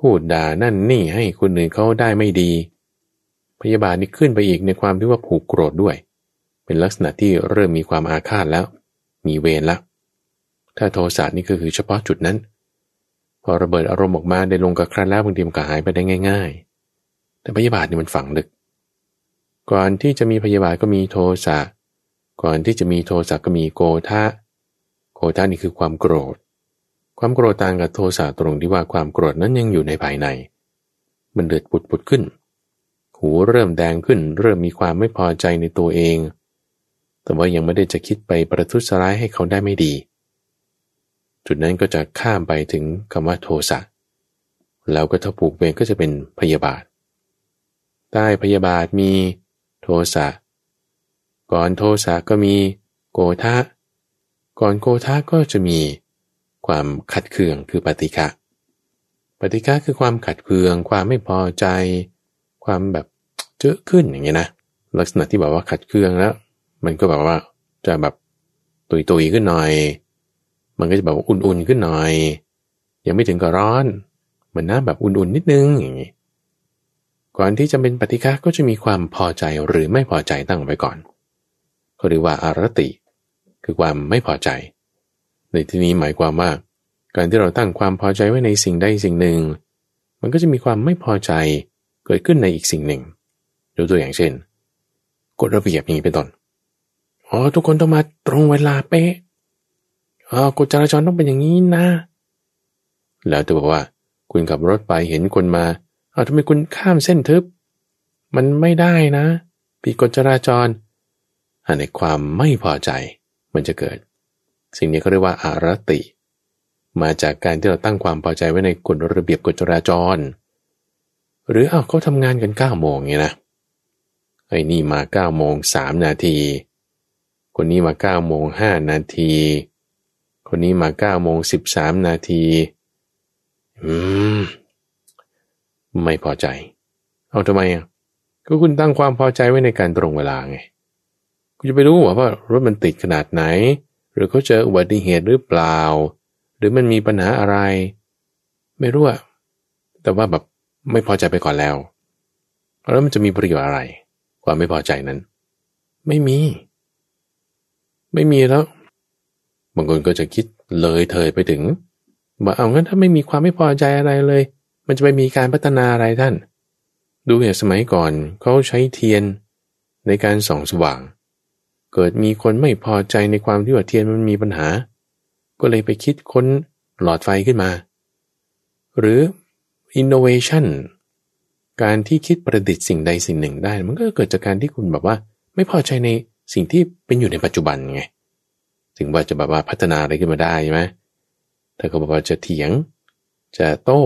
พูดด่านั่นนี่ให้คนอื่นเขาได้ไม่ดี พยาบาทนี่ขึ้นไปอีกในความที่ว่าผูกโกรธด้วย เป็นลักษณะที่เริ่มมีความอาฆาตแล้ว มีเวรแล้วถ้าโทสะนี่ก็คือเฉพาะจุดนั้น พอระเบิดอารมณ์ออกมาได้ลงกับครันแล้วบางทีมันก็หายไปได้ง่าย ๆ แต่พยาบาทนี่มันฝังลึก ก่อนที่จะมีพยาบาทก็มีโทสะก่อนที่จะมีโทสะก็มีโกธาโกธานี่คือความโกรธ ความโกรธต่างกับโทสะตรงที่ว่าความโกรธนั้นยังอยู่ในภายใน มันเดือดปุดปุดขึ้น หูเริ่มแดงขึ้น เริ่มมีความไม่พอใจในตัวเอง แต่ว่ายังไม่ได้จะคิดไปประทุษร้ายให้เขาได้ไม่ดี จุดนั้นก็จะข้ามไปถึงคำว่าโทสะแล้วก็ถ้าผูกเวรก็จะเป็นพยาบาท ใต้พยาบาทมีโทสะก่อนโทสะก็มีโกทะก่อนโกทะก็จะมีความขัดเคืองคือปฏิฆะปฏิฆะคือความขัดเคือง ความไม่พอใจ ความแบบเจอขึ้นอย่างเงี้ยนะลักษณะที่แบบว่าขัดเคืองแล้ว มันก็แบบว่าจะแบบตุยตุยขึ้นหน่อย มันก็จะแบบว่าอุ่นๆขึ้นหน่อย ยังไม่ถึงกับร้อนเหมือนน้ำแบบอุ่นๆนิดนึงอย่างงี้ก่อนที่จะเป็นปฏิฆะก็จะมีความพอใจหรือไม่พอใจตั้งไว้ก่อนเขาเรียกว่าอารติ คือความไม่พอใจ ในที่นี้หมายความว่า การที่เราตั้งความพอใจไว้ในสิ่งใดสิ่งหนึ่ง มันก็จะมีความไม่พอใจเกิดขึ้นในอีกสิ่งหนึ่งยกตัวอย่างเช่นกฎระเบียบอย่างนี้เป็นต้นอ๋อทุกคนต้องมาตรงเวลาเป๊ะ กฎจราจรต้องเป็นอย่างนี้นะ แล้วจะบอกว่า คุณขับรถไปเห็นคนมาเอาทำไมคุณข้ามเส้นทึบ มันไม่ได้นะผิดกฎจราจรอันในความไม่พอใจมันจะเกิด สิ่งนี้เขาเรียกว่าอารติ มาจากการที่เราตั้งความพอใจไว้ในกฎระเบียบกฎจราจร หรือเอาเขาทำงานกันเก้าโมงไงนะไอ้นี่มาเก้าโมงสามนาที คนนี้มาเก้าโมงห้านาที คนนี้มาเก้าโมงสิบสามนาที อืม ไม่พอใจ เอาทำไมอะ ก็คุณตั้งความพอใจไว้ในการตรงเวลาไง คุณจะไปรู้ว่ารถมันติดขนาดไหน หรือเขาเจออุบัติเหตุหรือเปล่า หรือมันมีปัญหาอะไร ไม่รู้อะแต่ว่าแบบไม่พอใจไปก่อนแล้ว แล้วมันจะมีประโยชน์อะไร ความไม่พอใจนั้น ไม่มี ไม่มีแล้ว บางคนก็จะคิดเลยเถยไปถึงบอกเอางั้นถ้าไม่มีความไม่พอใจอะไรเลย มันจะไปมีการพัฒนาอะไรท่าน ดูอย่างสมัยก่อนเขาใช้เทียนในการส่องสว่าง เกิดมีคนไม่พอใจในความที่ว่าเทียนมันมีปัญหา ก็เลยไปคิดค้นหลอดไฟขึ้นมา หรือ innovation การที่คิดประดิษฐ์สิ่งใดสิ่งหนึ่งได้ มันก็เกิดจากการที่คุณแบบว่า ไม่พอใจในสิ่งที่เป็นอยู่ในปัจจุบันไง ถึงว่าจะแบบว่าพัฒนาอะไรขึ้นมาได้ใช่ไหมถ้าเขาบอกว่าจะเถียง จะโต้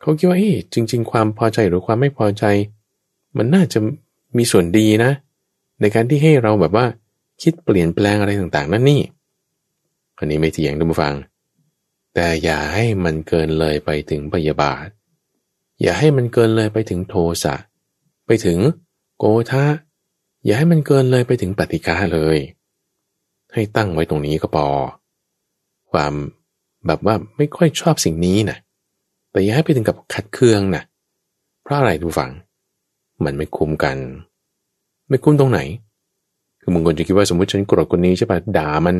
เขาคิดว่าเฮ้จริง ๆ ความพอใจหรือความไม่พอใจ มันน่าจะมีส่วนดีนะ ในการที่ให้เราแบบว่าคิดเปลี่ยนแปลงอะไรต่างๆ นั่นนี่อันนี้ไม่เถียงดูมาฟัง แต่อย่าให้มันเกินเลยไปถึงพยาบาท อย่าให้มันเกินเลยไปถึงโทสะ ไปถึงโกธาอย่าให้มันเกินเลยไปถึงปฏิกาเลย ให้ตั้งไว้ตรงนี้ก็พอ ความแบบว่าไม่ค่อยชอบสิ่งนี้นะแต่อย่าให้ไปถึงกับขัดเคืองนะเพราะอะไรดูฟัง มันไม่คุ้มกัน ไม่คุ้มตรงไหน คือมึงคนจะคิดว่าสมมติฉันโกรธคนนี้ใช่ปะด่ามัน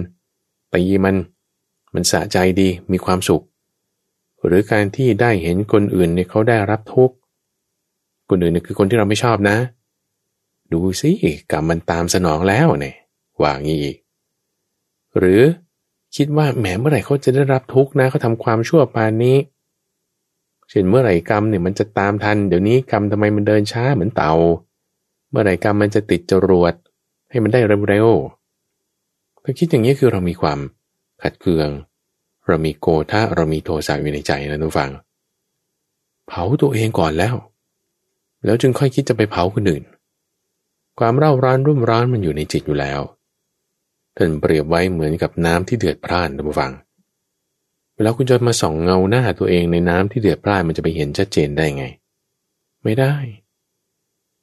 ตีมัน มันสะใจดีมีความสุข หรือการที่ได้เห็นคนอื่นเนี่ยเขาได้รับทุกข์คนอื่นเนี่ยคือคนที่เราไม่ชอบนะ ดูสิกรรมมันตามสนองแล้วเนี่ยว่างี้อีก หรือคิดว่าแหมเมื่อไหร่เขาจะได้รับทุกข์นะเขาทำความชั่วปานนี้ เช่นเมื่อไหร่กรรมเนี่ยมันจะตามทัน เดี๋ยวนี้กรรมทำไมมันเดินช้าเหมือนเต่า เมื่อไหร่กรรมมันจะติดจรวด ให้มันได้เร็วๆถ้าคิดอย่างนี้คือเรามีความขัดเคือง เรามีโกธาเรามีโทสะอยู่ในใจนะทุกฝัง เผาตัวเองก่อนแล้ว แล้วจึงค่อยคิดจะไปเผาคนอื่น ความเร่าร้อนรุ่มร้อนมันอยู่ในจิตอยู่แล้ว ท่านเปรียบไว้เหมือนกับน้ำที่เดือดพร่านทุกฝัง เวลาคุณจะมาส่องเงาหน้าตัวเองในน้ำที่เดือดพร่านมันจะไปเห็นชัดเจนได้ไง ไม่ได้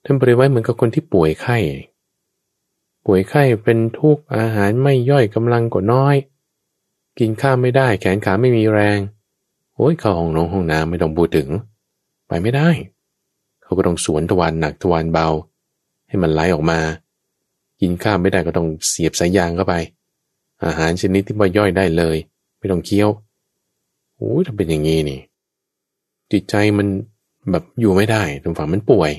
ท่านเปรียบไว้เหมือนกับคนที่ป่วยไข้ ป่วยไข้เป็นทุกข์อาหารไม่ย่อยกำลังก็น้อย กินข้าวไม่ได้แขนขาไม่มีแรง โอ้ยเข้าห้องนงห้องน้ำไม่ต้องพูดถึง ไปไม่ได้ เขาก็ต้องสวนทวารหนักทวารเบา ให้มันไหลออกมา กินข้าวไม่ได้ก็ต้องเสียบสายยางเข้าไป อาหารชนิดที่ว่าย่อยได้เลย ไม่ต้องเคี้ยวโอ้ยถ้าเป็นอย่างนี้นี่ จิตใจมันแบบอยู่ไม่ได้ตรงฝั่งมันป่วย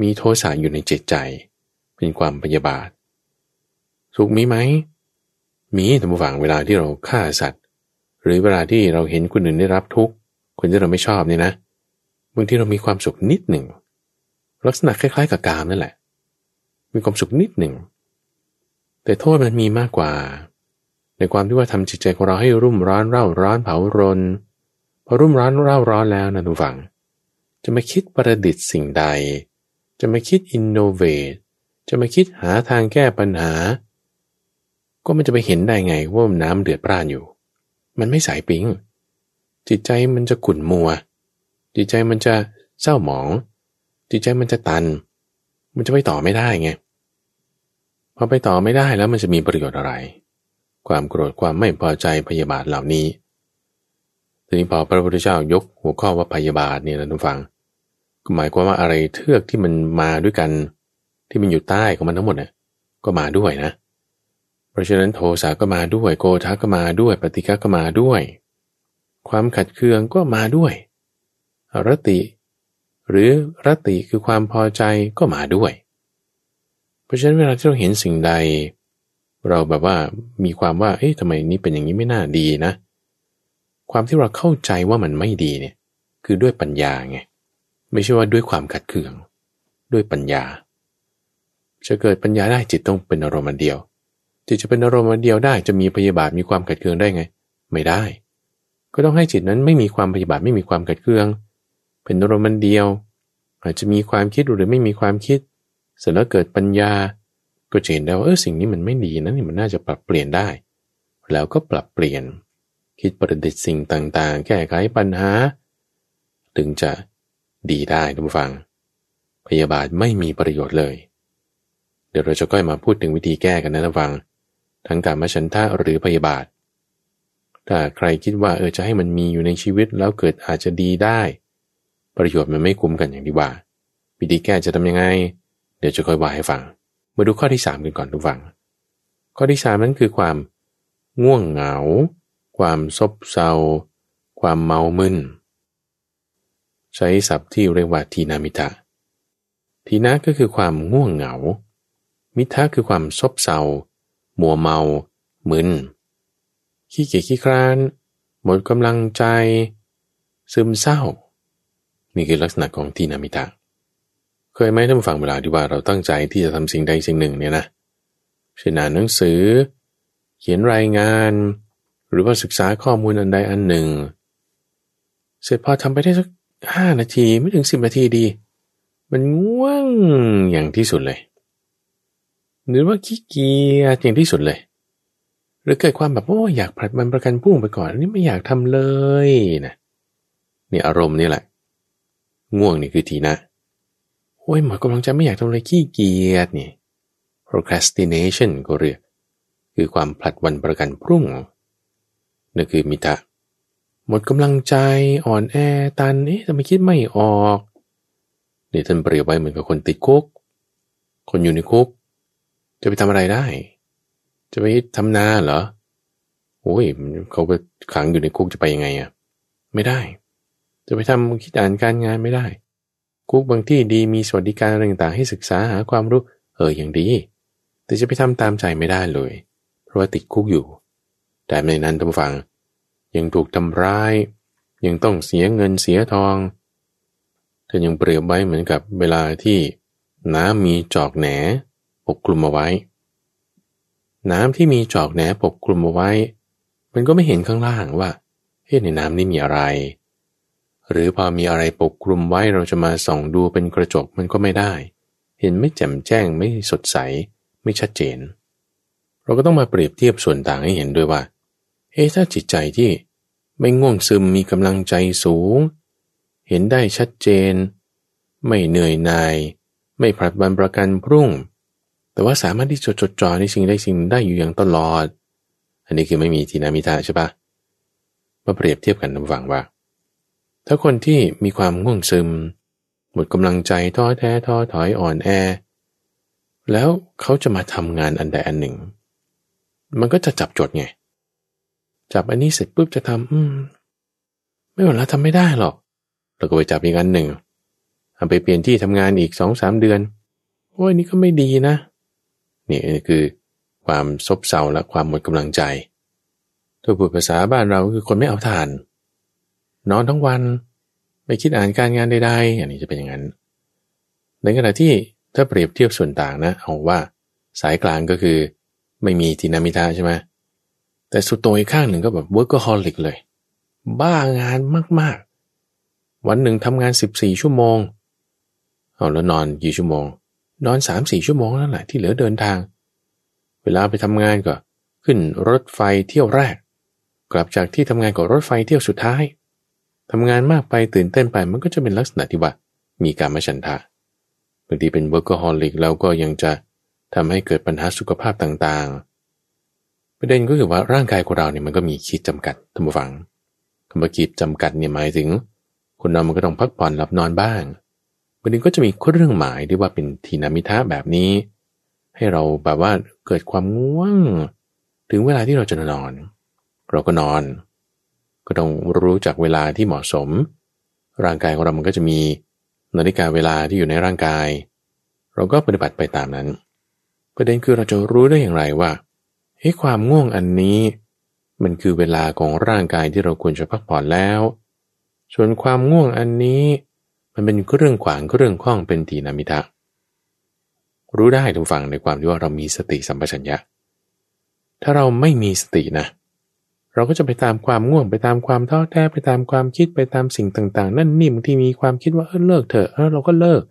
มีโทสะอยู่ในจิตใจ เป็นความพยาบาท สุขมีไหม มีท่านผู้ฟังเวลาที่เราฆ่าสัตว์ หรือเวลาที่เราเห็นคนอื่นได้รับทุกข์คนที่เราไม่ชอบเนี่ยนะบางทีเรามีความสุขนิดหนึ่งลักษณะคล้ายๆกับกามนั่นแหละ มีความสุขนิดหนึ่ง แต่โทษมันมีมากกว่า ในความที่ว่าทำจิตใจของเราให้รุ่มร้อนเร่าร้อนเผารนพอรุ่มร้อนเร่าร้อนแล้วนะทุกฝัง จะมาคิดประดิษฐ์สิ่งใด จะมาคิดอินโนเวทจะมาคิดหาทางแก้ปัญหา ก็มันจะไปเห็นได้ไงว่าน้ำเดือดปร้านอยู่ มันไม่สายปิงจิตใจมันจะขุ่นมัว จิตใจมันจะเศร้าหมอง จิตใจมันจะตัน มันจะไปต่อไม่ได้ไง พอไปต่อไม่ได้แล้วมันจะมีประโยชน์อะไร ความโกรธความไม่พอใจพยาบาทเหล่านี้ทีนี้พอพระพุทธเจ้ายกหัวข้อว่าพยาบาทเนี่ยนะทุกฟังก็หมายความว่าอะไรเทือกที่มันมาด้วยกัน ที่มันอยู่ใต้ของมันทั้งหมดเนี่ยก็มาด้วยนะ เพราะฉะนั้นโทสะก็มาด้วย โกธาก็มาด้วย ปฏิฆะก็มาด้วย ความขัดเคืองก็มาด้วยรติ หรือรติคือความพอใจก็มาด้วย ราะฉะนั้นเวลาที่เราเห็นสิ่งใด เราแบบว่ามีความว่า เอ๊ะทำไมนี้เป็นอย่างนี้ไม่น่าดีนะ ความที่เราเข้าใจว่ามันไม่ดีเนี่ย คือด้วยปัญญาไง ไม่ใช่ว่าด้วยความขัดเคือง ด้วยปัญญา จะเกิดปัญญาได้จิตต้องเป็นอารมณ์เดียว จิตจะเป็นอารมณ์เดียวได้ จะมีพยาบาทมีความขัดเคืองได้ไง ไม่ได้ ก็ต้องให้จิตนั้นไม่มีความปฏิบัติไม่มีความกัดเคือง เป็นอารมณ์เดียว อาจจะมีความคิดหรือไม่มีความคิด เสร็จแล้วเกิดปัญญา ก็จะเห็นได้ว่าเออสิ่งนี้มันไม่ดีนะนี่มันน่าจะปรับเปลี่ยนได้ แล้วก็ปรับเปลี่ยน คิดประดิษฐ์สิ่งต่างๆ แก้ไขปัญหา ถึงจะดีได้ทุกฟัง พยาบาทไม่มีประโยชน์เลย เดี๋ยวเราจะก็มาพูดถึงวิธีแก้กันนะทุกฟัง ทั้งการมาชันทะหรือพยาบาทถ้าใครคิดว่าเออจะให้มันมีอยู่ในชีวิตแล้วเกิดอาจจะดีได้ ประโยชน์มันไม่คุ้มกันอย่างที่ว่า วิธีแก้จะทำยังไง ดี๋ยวจะค่อยว่าให้ฟัง มาดูข้อที่สามกันก่อนทุกฝัง ข้อที่สามนั้นคือความง่วงเหงา ความซบเซา ความเมามึน ใช้ศัพท์ที่เรียกว่าทีนามิทะทีนะก็คือความง่วงเหงา มิทะคือความซบเซา มัวเมา มึน ขี้เกียจขี้คร้าน หมดกำลังใจ ซึมเศร้า นี่คือลักษณะของทีนามิตะ เคยไหมท่านฟังเวลาที่ว่าเราตั้งใจที่จะทำสิ่งใดสิ่งหนึ่งเนี่ยนะเช่นอ่านหนังสือ เขียนรายงาน หรือว่าศึกษาข้อมูลอันใดอันหนึ่ง เสร็จพอทำไปได้สักห้านาทีไม่ถึงสิบนาทีดี มันง่วงอย่างที่สุดเลย หรือว่าขี้เกียจอย่างที่สุดเลย หรือเกิดความแบบโอ้อยากผลัดมันประกันพุ่งไปก่อนอันนี้ไม่อยากทำเลยนะนี่อารมณ์นี่แหละ ง่วงนี่คือทีนะ โอ้ยหมดกำลังจะไม่อยากทำอะไรขี้เกียจนี่ procrastination ก็เรียก คือความผลัดวันประกันพรุ่งนั่นคือมิตะ หมดกำลังใจอ่อนแอตันเอ๊ะทำไมคิดไม่ออกนี่ท่านเปรียบไว้เหมือนกับคนติดคุก คนอยู่ในคุก จะไปทำอะไรได้ จะไปทำนาเหรอโอ้ยเขาไปขังอยู่ในคุกจะไปยังไงอะไม่ได้ จะไปทำคิดอ่านการงานไม่ได้ คุกบางที่ดีมีสวัสดิการอะไรต่างๆ ให้ศึกษาหาความรู้เอออย่างดี แต่จะไปทำตามใจไม่ได้เลย เพราะว่าติดคุกอยู่ แต่ในนั้นท่านฟัง ยังถูกทำร้าย ยังต้องเสียเงินเสียทองท่านยังเปรียบไว้เหมือนกับเวลาที่น้ำมีจอกแหนปกคลุมเอาไว้ น้ำที่มีจอกแหนปกคลุมเอาไว้ มันก็ไม่เห็นข้างล่างว่าเฮ้ในน้ำนี่มีอะไร หรือพอมีอะไรปกคลุมไว้เราจะมาส่องดูเป็นกระจกมันก็ไม่ได้ เห็นไม่แจ่มแจ้งไม่สดใส ไม่ชัดเจน เราก็ต้องมาเปรียบเทียบส่วนต่างให้เห็นด้วยว่าเฮ้ถ้าจิตใจที่ไม่ง่วงซึมมีกำลังใจสูง เห็นได้ชัดเจน ไม่เหนื่อยหน่าย ไม่ผลัดวันประกันพรุ่ง แต่ว่าสามารถที่จะจดจ่อในสิ่งใดสิ่งได้อยู่อย่างตลอด อันนี้คือไม่มีทีนามิตาใช่ปะมาเปรียบเทียบกันนำฝังว่า ถ้าคนที่มีความง่วงซึม หมดกำลังใจท้อแท้ท้อถอยอ่อนแอ แล้วเขาจะมาทำงานอันใดอันหนึ่ง มันก็จะจับจดไง จับอันนี้เสร็จปุ๊บจะทำอืม ไม่หมดแล้วทำไม่ได้หรอกเราก็ไปจับอีกอันหนึ่งเอาไปเปลี่ยนที่ทำงานอีกสองสามเดือนโอ้ยนี่ก็ไม่ดีนะ นี่คือความซบเซาและความหมดกำลังใจถ้าพูดภาษาบ้านเราคือคนไม่เอาถ่าน นอนทั้งวัน ไม่คิดอ่านการงานใดๆอันนี้จะเป็นอย่างนั้น ในขณะที่ถ้าเปรียบเทียบส่วนต่างนะเอาว่าสายกลางก็คือไม่มีถีนมิทธะใช่ไหมแต่สุดโต่งอีกข้างหนึ่งก็แบบ workaholic เลย บ้างานมากๆ วันหนึ่งทำงาน 14 ชั่วโมงเอาแล้วนอนกี่ชั่วโมง นอน 3-4 ชั่วโมงนั่นแหละที่เหลือเดินทาง เวลาไปทำงานก็ขึ้นรถไฟเที่ยวแรก กลับจากที่ทำงานกลับรถไฟเที่ยวสุดท้าย ทำงานมากไปตื่นเต้นไปมันก็จะเป็นลักษณะที่ว่ามีการมาฉันทะบางทีเป็น workaholic แล้วก็ยังจะทำให้เกิดปัญหาสุขภาพต่างๆ ประเด็นก็คือว่าร่างกายของเราเนี่ยมันก็มีขีดจำกัดท่านผู้ฟังคำว่าขีดจำกัดเนี่ยหมายถึง คนเรามันก็ต้องพักผ่อนหลับนอนบ้างประเด็นก็จะมีเครื่องหมายที่ว่าเป็นทีนามิทะแบบนี้ ให้เราแบบว่าเกิดความง่วง ถึงเวลาที่เราจะนอน เราก็นอน ก็ต้องรู้จักเวลาที่เหมาะสม ร่างกายของเรามันก็จะมีนาฬิกาเวลาที่อยู่ในร่างกาย เราก็ปฏิบัติไปตามนั้น ประเด็นคือเราจะรู้ได้อย่างไรว่าเฮ้ความง่วงอันนี้ มันคือเวลาของร่างกายที่เราควรจะพักผ่อนแล้ว ส่วนความง่วงอันนี้ มันเป็นเรื่องขวางเรื่องข้องเป็นทีนามิทะรู้ได้ทุกฝั่งในความที่ว่าเรามีสติสัมปชัญญะ ถ้าเราไม่มีสตินะเเราก็จะไปตามความง่วงไปตามความท้อแท้ไปตามความคิดไปตามสิ่งต่าง ๆ นั่นนิ่มที่มีความคิดว่าเออเลิกเถอะเออเราก็เลิก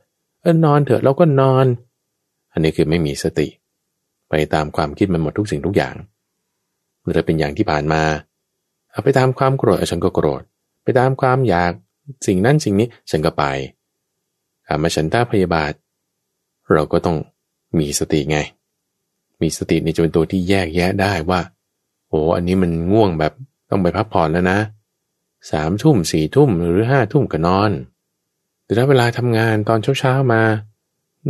เออนอนเถอะเราก็นอน อันนี้คือไม่มีสติ ไปตามความคิดมันหมดทุกสิ่งทุกอย่างเมื่อเป็นอย่างที่ผ่านมา เอาไปตามความโกรธฉันก็โกรธ ไปตามความอยากสิ่งนั้นสิ่งนี้ฉันก็ไปอามาฉันต้าพยาบาท เราก็ต้องมีสติไง มีสติในจะเป็นตัวที่แยกแยะได้ว่า โอ้อันนี้มันง่วงแบบต้องไปพักผ่อนแล้วนะสามทุ่มสี่ทุ่มหรือห้าทุ่มก็นอน แต่ถ้าเวลาทำงานตอนเช้าเช้ามา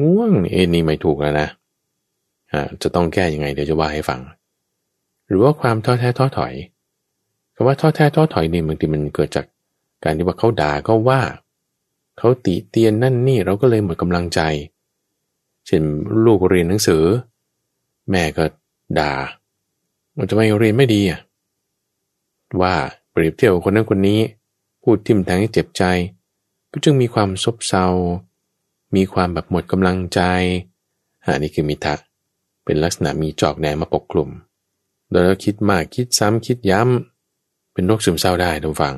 ง่วงเอ็นนี่ไม่ถูกแล้วนะจะต้องแก้ยังไงเดี๋ยวจะว่าให้ฟัง หรือว่าความท้อแท้ท้อถอยคำว่าท้อแท้ท้อถอยนี่บางทีมันเกิดจากการที่ว่าเขาด่าก็ว่า เขาติเตียนนั่นนี่เราก็เลยหมดกำลังใจ เช่นลูกเรียนหนังสือ แม่ก็ด่า มันจะไม่เรียนไม่ดีอะว่าเปรียบเทียบคนนั้นคนนี้ พูดทิ่มแทงให้เจ็บใจ ก็จึงมีความซบเซา มีความแบบหมดกำลังใจอันนี้คือมิทะเป็นลักษณะมีจอกแดงมาปกคลุมโดยเราคิดมากคิดซ้ำคิดย้ำเป็นโรคซึมเศร้าได้ทุกฝัง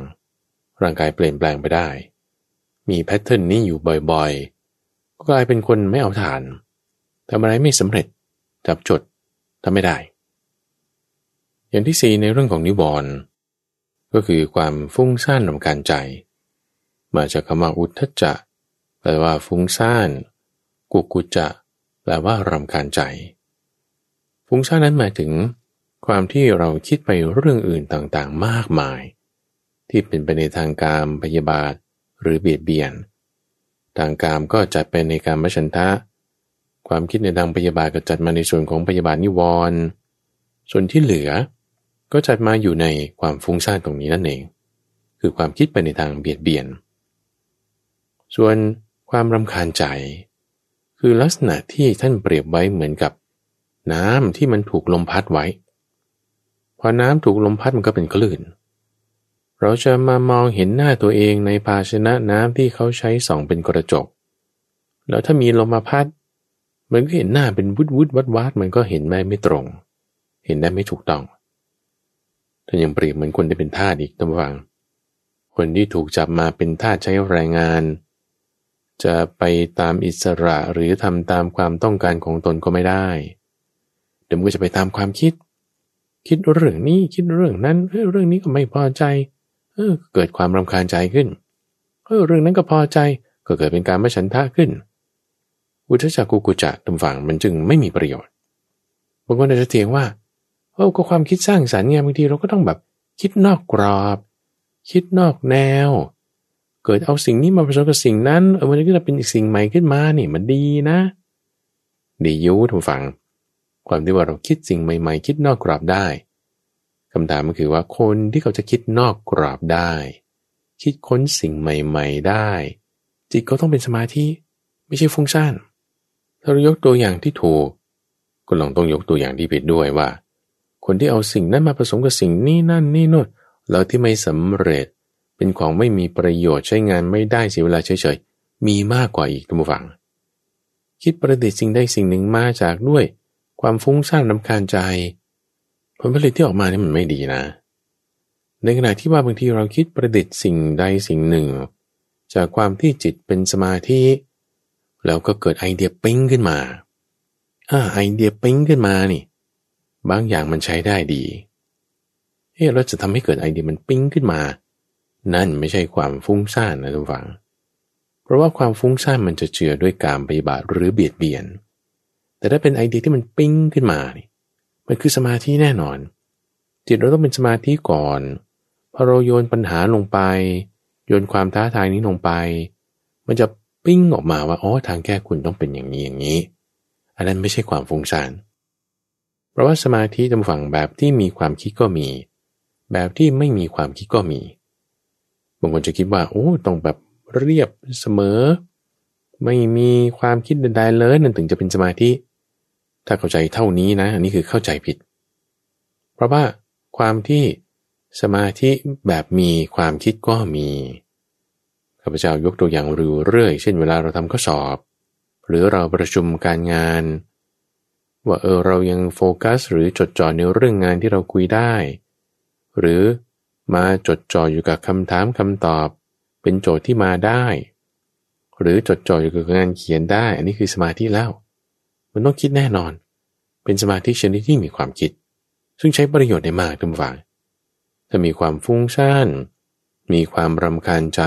ร่างกายเปลี่ยนแปลงไปได้ มีแพทเทิร์นนี้อยู่บ่อยๆ ก็กลายเป็นคนไม่เอาทานทำอะไรไม่สำเร็จจับจดทำไม่ได้ อย่างที่สี่ในเรื่องของนิวรณ์ก็คือความฟุ้งซ่านของการใจ มาจากคำว่าอุทธจะแปลว่าฟุ้งซ่าน กุกุจะ แปลว่ารำคาญใจ ฟุ้งซ่านนั้นหมายถึง ความที่เราคิดไปเรื่องอื่นต่างๆ มากมาย ที่เป็นไปในทางการพยาบาทหรือเบียดเบียน ทางการก็จัดไปในการมชันทะ ความคิดในทางพยาบาทก็จัดมาในส่วนของพยาบาทนิวรณ์ส่วนที่เหลือ ก็จัดมาอยู่ในความฟุ้งซ่านตรงนี้นั่นเอง คือความคิดไปในทางเบียดเบียน ส่วนความรำคาญใจ คือลักษณะที่ท่านเปรียบไว้เหมือนกับ น้ำที่มันถูกลมพัดไว้ พอน้ำถูกลมพัดมันก็เป็นคลื่น เราจะมามองเห็นหน้าตัวเองในภาชนะน้ำที่เขาใช้ส่องเป็นกระจก แล้วถ้ามีลมมาพัด มันก็เห็นหน้าเป็นวุดวุดวัดวัดมันก็เห็นไม่ไม่ตรง เห็นได้ไม่ถูกต้อง ท่านยังเปรียบเหมือนคนที่เป็นทาสอีกตั้งวัง คนที่ถูกจับมาเป็นทาสใช้แรงงาน จะไปตามอิสระหรือทำตามความต้องการของตนก็ไม่ได้ เดี๋ยวมันก็จะไปตามความคิด คิดเรื่องนี้คิดเรื่องนั้นเเรื่องนี้ก็ไม่พอใจ เออเกิดความรำคาญใจขึ้นเออเรื่องนั้นก็พอใจก็เกิดเป็นการไม่ฉันทะขึ้น อุทจักกุกุจักตำฝังมันจึงไม่มีประโยชน์บางคนอาจจะเถียงว่า เออก็ความคิดสร้างสรรค์ไงบางทีเราก็ต้องแบบคิดนอกกรอบ คิดนอกแนว เกิดเอาสิ่งนี้มาผสมกับสิ่งนั้นเออมันก็จะเป็นอีกสิ่งใหม่ขึ้นมานี่มันดีนะดียุทุกฝัง ความที่ว่าเราคิดสิ่งใหม่ ๆ คิดนอกกรอบได้คำถามก็คือว่าคนที่เขาจะคิดนอกกรอบได้ คิดค้นสิ่งใหม่ ๆ ได้ จิตก็ต้องเป็นสมาธิไม่ใช่ฟุ้งซ่านถ้าเรายกตัวอย่างที่ถูกก็ลองต้องยกตัวอย่างที่ผิดด้วยว่า คนที่เอาสิ่งนั้นมาผสมกับสิ่งนี้นั่นนี่นู่นแล้วที่ไม่สำเร็จเป็นของไม่มีประโยชน์ใช้งานไม่ได้เสียเวลาเฉยๆ มีมากกว่าอีกทุกฝัง คิดประดิษฐ์สิ่งใดสิ่งหนึ่งมาจากด้วย ความฟุ้งซ่านนำคาญใจ ผลผลิตที่ออกมานี่มันไม่ดีนะ ในขณะที่ว่าบางทีเราคิดประดิษฐ์สิ่งใดสิ่งหนึ่ง จากความที่จิตเป็นสมาธิแล้วก็เกิดไอเดียปิ้งขึ้นมา อ่าไอเดียปิ้งขึ้นมานี่ บางอย่างมันใช้ได้ดี เฮ้เราจะทำให้เกิดไอเดียมันปิ้งขึ้นมา นั่นไม่ใช่ความฟุ้งซ่านนะทุกฝัง เพราะว่าความฟุ้งซ่านมันจะเจือด้วยการปฏิบัติหรือเบียดเบียน แต่ถ้าเป็นไอเดียที่มันปิ้งขึ้นมานี่มันคือสมาธิแน่นอน จิตเราต้องเป็นสมาธิก่อน พอเราโยนปัญหาลงไป โยนความท้าทายนี้ลงไป มันจะปิ้งออกมาว่าอ๋อทางแก้คุณต้องเป็นอย่างนี้อย่างนี้ อันนั้นไม่ใช่ความฟุ้งซ่าน เพราะว่าสมาธิจำฝั่งแบบที่มีความคิดก็มี แบบที่ไม่มีความคิดก็มีบางคนจะคิดว่าโอ้ต้องแบบเรียบเสมอ ไม่มีความคิดใดๆเลยนั่นถึงจะเป็นสมาธิ ถ้าเข้าใจเท่านี้นะ อันนี้คือเข้าใจผิด เพราะว่าความที่สมาธิแบบมีความคิดก็มีข้าพเจ้ายกตัวอย่างรูเรื่อยเช่นเวลาเราทำข้อสอบ หรือเราประชุมการงาน ว่าเออเรายังโฟกัส หรือจดจ่อในเรื่องงานที่เราคุยได้ หรือมาจดจ่ออยู่กับคำถามคำตอบ เป็นโจทย์ที่มาได้ หรือจดจ่ออยู่กับงานเขียนได้ อันนี้คือสมาธิแล้ว มันต้องคิดแน่นอน เป็นสมาธิชนิดที่มีความคิด ซึ่งใช้ประโยชน์ได้มากทุกฝ่ายถ้ามีความฟุ้งซ่านมีความรำคาญใจ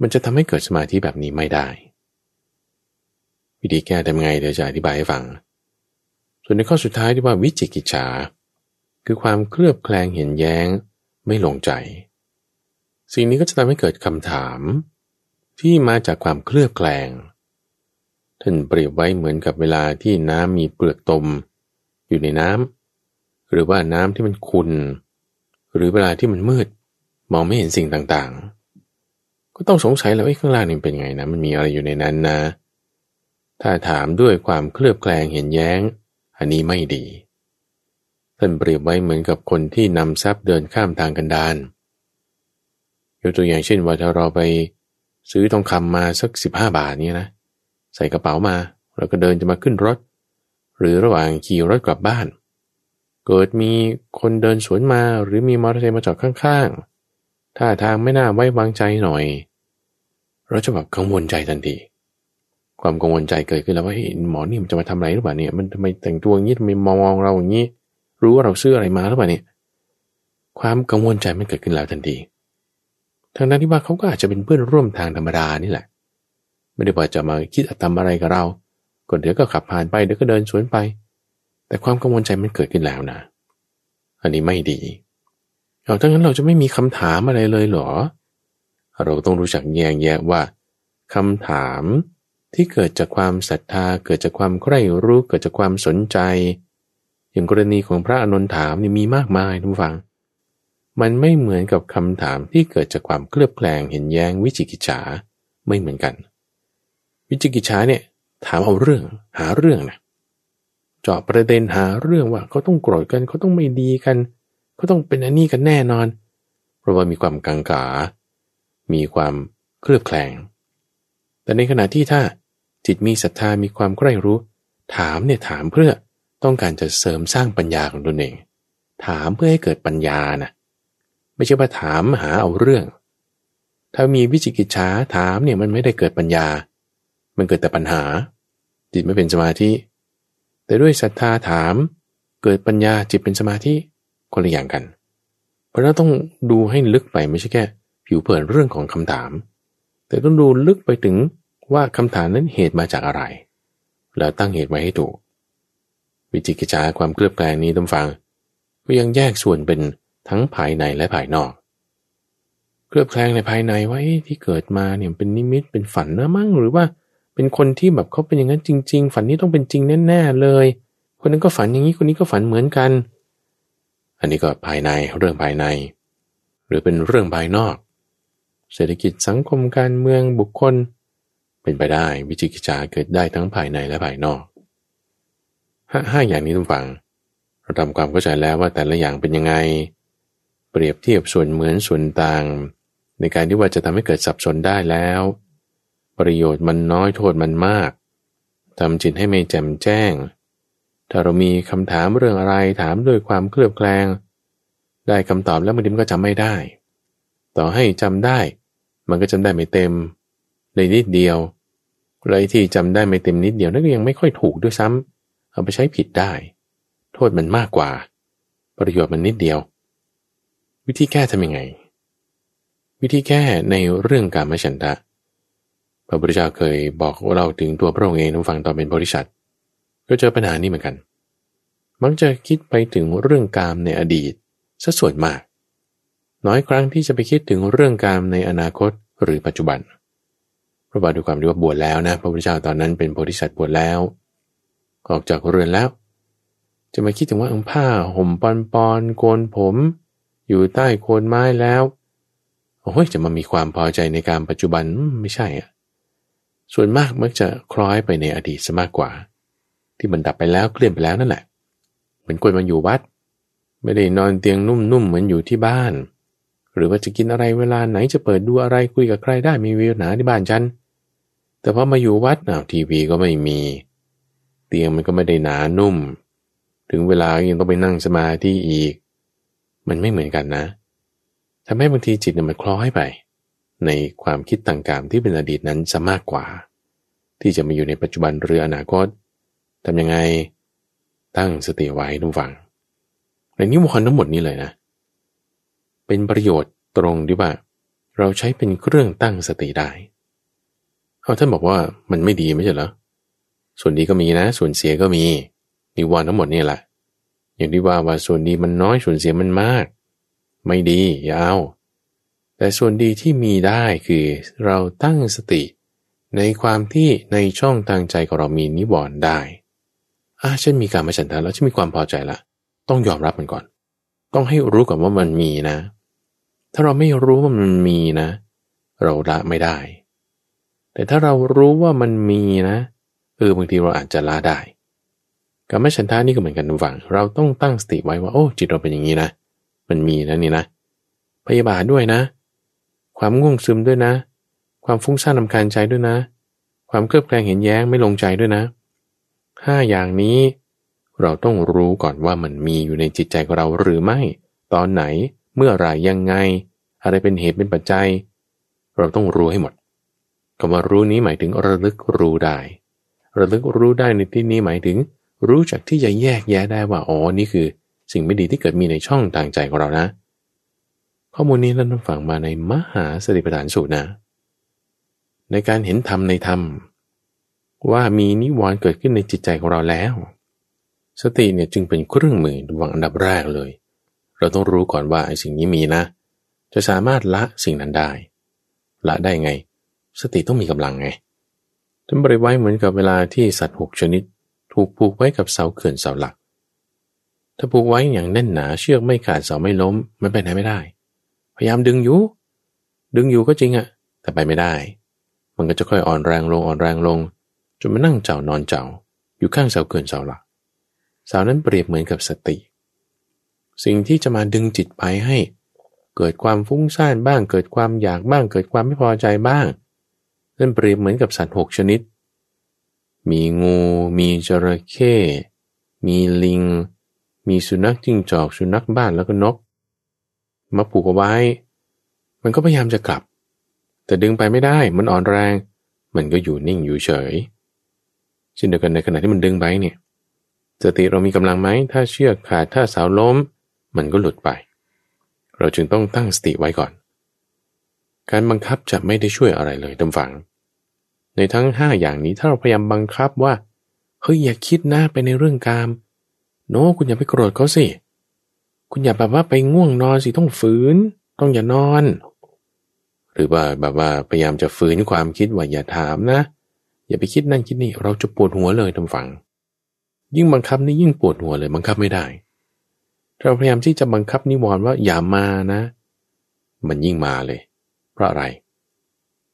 มันจะทำให้เกิดสมาธิแบบนี้ไม่ได้ วิธีแก้ทำไงเดี๋ยวจะอธิบายให้ฟัง ส่วนในข้อสุดท้ายที่ว่าวิจิกิจฉา คือความเคลือบแคลงเห็นแย้งไม่ลงใจ สิ่งนี้ก็จะทำให้เกิดคำถาม ที่มาจากความเคลือบแคลงท่านเปรียบไว้เหมือนกับเวลาที่น้ำมีเปลือกตม อยู่ในน้ำหรือว่าน้ำที่มันขุ่นหรือเวลาที่มันมืด มองไม่เห็นสิ่งต่างๆ ก็ต้องสงสัยแล้วไอ้ข้างล่างนี่เป็นไงนะมันมีอะไรอยู่ในนั้นนะ ถ้าถามด้วยความเคลือบแคลงเห็นแย้ง อันนี้ไม่ดี ท่านเปรียบไว้เหมือนกับคนที่นำทรัพย์เดินข้ามทางกันดานยกตัวอย่างเช่นว่าถ้าเราไปซื้อทองคำมาสักสิบห้าบาทนี่นะ ใส่กระเป๋ามา แล้วก็เดินจะมาขึ้นรถ หรือระหว่างขี่รถกลับบ้าน เกิดมีคนเดินสวนมาหรือมีมอเตอร์ไซค์มาจอดข้างๆท่าทางไม่น่าไว้วางใจหน่อย เราจะแบบกังวลใจทันที ความกังวลใจเกิดขึ้นแล้วว่าเหมอนี่มันจะมาทำอะไรหรือเปล่าเนี่ยมันทำไมแต่งตัวอย่างนี้ทำไมมองเราอย่างนี้ รู้ว่าเราซื้ออะไรมาหรือเปล่าเนี่ยความกังวลใจมันเกิดขึ้นแล้วทันทีทางนั้นที่ว่าเขาก็อาจจะเป็นเพื่อนร่วมทางธรรมดานี่แหละ ไม่ได้ว่าจะมาคิดทำอะไรกับเราก่อนเดี๋ยวก็ขับผ่านไปเดี๋ยวก็เดินสวนไป แต่ความกังวลใจมันเกิดขึ้นแล้วนะ อันนี้ไม่ดีเอาถ้างั้นเราจะไม่มีคำถามอะไรเลยเหรอ เราต้องรู้จักแยกแยะว่าคำถาม ที่เกิดจากความศรัทธา เกิดจากความใคร่รู้ เกิดจากความสนใจ อย่างกรณีของพระอนุนถามนี่มีมากมายทุกฝัง มันไม่เหมือนกับคำถามที่เกิดจากความเคลือบแคลงเห็นแย้งวิจิกิจฉาไม่เหมือนกัน วิจิกิจฉาเนี่ยถามเอาเรื่องหาเรื่องนะเจาะประเด็นหาเรื่องว่าเขาต้องโกรธกันเขาต้องไม่ดีกันเขาต้องเป็นอันนี้กันแน่นอน เพราะว่ามีความกังขา มีความเคลือบแคลง แต่ในขณะที่ถ้า จิตมีศรัทธามีความใคร่รู้ ถามเนี่ยถามเพื่อต้องการจะเสริมสร้างปัญญาของตนเอง ถามเพื่อให้เกิดปัญญานะไม่ใช่ว่าถามหาเอาเรื่อง ถ้ามีวิจิกิจฉาถามเนี่ยมันไม่ได้เกิดปัญญา มันเกิดแต่ปัญหา จิตไม่เป็นสมาธิ แต่ด้วยศรัทธาถาม เกิดปัญญาจิตเป็นสมาธิคนละอย่างกัน เพราะเราต้องดูให้ลึกไปไม่ใช่แค่ ผิวเผินเรื่องของคำถาม แต่ต้องดูลึกไปถึง ว่าคำถามนั้นเหตุมาจากอะไร แล้วตั้งเหตุไว้ให้ถูก วิจิกิจฉาความเคลือบแคลงนี้ต้องฟังก็ยังแยกส่วนเป็นทั้งภายในและภายนอก เคลือบแคลงในภายในว่าที่เกิดมาเนี่ยเป็นนิมิตเป็นฝันนะมั้งหรือว่าเป็นคนที่แบบเขาเป็นอย่างนั้นจริง ๆ ฝันนี้ต้องเป็นจริงแน่ๆเลย คนนั้นก็ฝันอย่างนี้คนนี้ก็ฝันเหมือนกัน อันนี้ก็ภายในเรื่องภายใน หรือเป็นเรื่องภายนอก เศรษฐกิจสังคมการเมืองบุคคล เป็นไปได้วิจิกิจาเกิดได้ทั้งภายในและภายนอกห้าห้าอย่างนี้ทุกฝัง เราทำความเข้าใจแล้วว่าแต่ละอย่างเป็นยังไง เปรียบเทียบส่วนเหมือนส่วนต่าง ในการที่ว่าจะทำให้เกิดสับสนได้แล้ว ประโยชน์มันน้อยโทษมันมากทำจิตให้ไม่แจ่มแจ้ง ถ้าเรามีคำถามเรื่องอะไรถามด้วยความเคลือบแคลง ได้คำตอบแล้วมันก็จำไม่ได้ ต่อให้จำได้ มันก็จำได้ไม่เต็ม เลยนิดเดียวเลยที่จำได้ไม่เต็มนิดเดียวนั่นก็ยังไม่ค่อยถูกด้วยซ้ำเอาไปใช้ผิดได้ โทษมันมากกว่า ประโยชน์มันนิดเดียว วิธีแก้ทำยังไง วิธีแก้ในเรื่องการมฉันทะพระพุทธเจ้าเคยบอกเราถึงตัวพระองค์เองทุกฟังตอนเป็นบริษัท ก็เจอปัญหานี้เหมือนกัน มักจะคิดไปถึงเรื่องกามในอดีตซะส่วนมาก น้อยครั้งที่จะไปคิดถึงเรื่องกามในอนาคตหรือปัจจุบัน พระบาทด้วยความที่ว่าบวชแล้วนะ พระพุทธเจ้าตอนนั้นเป็นโพธิสัตว์บวชแล้ว ออกจากเรือนแล้ว จะมาคิดถึงว่าอังผ้าห่มปอนปอนโกนผม อยู่ใต้โคนไม้แล้วโอ้ยจะมามีความพอใจในการปัจจุบันไม่ใช่อะส่วนมากมักจะคล้อยไปในอดีตซะมากกว่า ที่มันดับไปแล้วเคลื่อนไปแล้วนั่นแหละเหมือนคนมาอยู่วัด ไม่ได้นอนเตียงนุ่มๆเหมือนอยู่ที่บ้าน หรือว่าจะกินอะไรเวลาไหนจะเปิดดูอะไรคุยกับใครได้มีวิวหนาที่บ้านฉัน แต่พอมาอยู่วัดอ้าวทีวีก็ไม่มี เตียงมันก็ไม่ได้หนานุ่ม ถึงเวลายังต้องไปนั่งสมาธิอีก มันไม่เหมือนกันนะทำให้บางทีจิตมันคล้อยไป ในความคิดต่างๆที่เป็นอดีตนั้นจะมากกว่า ที่จะมาอยู่ในปัจจุบันหรืออนาคตทำยังไงตั้งสติไว้ทุกฝังในนิวรณ์ทั้งหมดนี้เลยนะ เป็นประโยชน์ตรงที่ว่า เราใช้เป็นเครื่องตั้งสติได้ เอาท่านบอกว่ามันไม่ดีไม่ใช่เหรอส่วนดีก็มีนะ ส่วนเสียก็มีนิวรณ์ทั้งหมดนี่แหละ อย่างที่ว่าว่าส่วนดีมันน้อยส่วนเสียมันมาก ไม่ดีอย่าเอาแต่ส่วนดีที่มีได้คือเราตั้งสติ ในความที่ในช่องทางใจของเรามีนิวรณ์ได้อ่าฉันมีการมาฉันทาแล้วฉันมีความพอใจละ ต้องยอมรับมันก่อน ต้องให้รู้ก่อนว่ามันมีนะ ถ้าเราไม่รู้ว่ามันมีนะ เราละไม่ได้ แต่ถ้าเรารู้ว่ามันมีนะเออบางทีเราอาจจะละได้กรรมฉันทานี่ก็เหมือนกันฝัง เราต้องตั้งสติไว้ว่าโอ้จิตเราเป็นอย่างนี้นะ มันมีนะนี่นะ พยาบาทด้วยนะ ความง่วงซึมด้วยนะ ความฟุ้งซ่านลำคาญใจด้วยนะ ความเครือบแคลงเห็นแย้งไม่ลงใจด้วยนะห้าอย่างนี้เราต้องรู้ก่อนว่ามันมีอยู่ในจิตใจของเราหรือไม่ ตอนไหนเมื่อไรยังไง อะไรเป็นเหตุเป็นปัจจัย เราต้องรู้ให้หมด คำว่ารู้นี้หมายถึงระลึกรู้ได้ ระลึกรู้ได้ในที่นี้หมายถึง รู้จักที่จะแยกแยะได้ว่าอ๋อนี่คือ สิ่งไม่ดีที่เกิดมีในช่องทางใจของเรานะ ข้อมูลนี้เราฟังมาในมหาสติปัฏฐานสูตรนะ ในการเห็นธรรมในธรรม ว่ามีนิวรณ์เกิดขึ้นในจิตใจของเราแล้ว สติเนี่ยจึงเป็นเครื่องมือวางอันดับแรกเลย เราต้องรู้ก่อนว่าไอ้สิ่งนี้มีนะ จะสามารถละสิ่งนั้นได้ ละได้ไง สติต้องมีกำลังไงท่านบริไว้เหมือนกับเวลาที่สัตว์หกชนิด ถูกผูกไว้กับเสาเขื่อนเสาหลัก ถ้าผูกไว้อย่างแน่นหนาเชือกไม่ขาดเสาไม่ล้มมันไปไหนไม่ได้ พยายามดึงอยู่ ดึงอยู่ก็จริงอะแต่ไปไม่ได้ มันก็จะค่อยอ่อนแรงลงอ่อนแรงลงจนมานั่งเจ้านอนเจ้าอยู่ข้างเสาเขื่อนเสาหลักเสานั้นเปรียบเหมือนกับสติ สิ่งที่จะมาดึงจิตไปให้ เกิดความฟุ้งซ่านบ้าง เกิดความอยากบ้าง เกิดความไม่พอใจบ้าง นั่นเปรียบเหมือนกับสัตว์หกชนิด มีงู มีจระเข้ มีลิง มีสุนัขจิ้งจอก สุนัขบ้านแล้วก็นก มาผูกเอาไว้ มันก็พยายามจะกลับ แต่ดึงไปไม่ได้ มันอ่อนแรง มันก็อยู่นิ่งอยู่เฉย เช่นเดียวกันในขณะที่มันดึงไปเนี่ย สติเรามีกำลังไหม ถ้าเชือกขาด ถ้าเสาล้ม มันก็หลุดไป เราจึงต้องตั้งสติไว้ก่อนการบังคับจะไม่ได้ช่วยอะไรเลยตำฝัง ในทั้งห้าอย่างนี้ถ้าเราพยายามบังคับว่าเฮ้ยอย่าคิดนะไปในเรื่องกาม โน้คุณอย่าไปโกรธเขาสิ คุณอย่าแบบว่าไปง่วงนอนสิต้องฝืน ต้องอย่านอน หรือว่าแบบว่าพยายามจะฝืนความคิดว่าอย่าถามนะ อย่าไปคิดนั่นคิดนี่เราจะปวดหัวเลยทำฝัง ยิ่งบังคับนี่ยิ่งปวดหัวเลยบังคับไม่ได้ เราพยายามที่จะบังคับนิวรณ์ว่าอย่ามานะ มันยิ่งมาเลย เพราะอะไรเ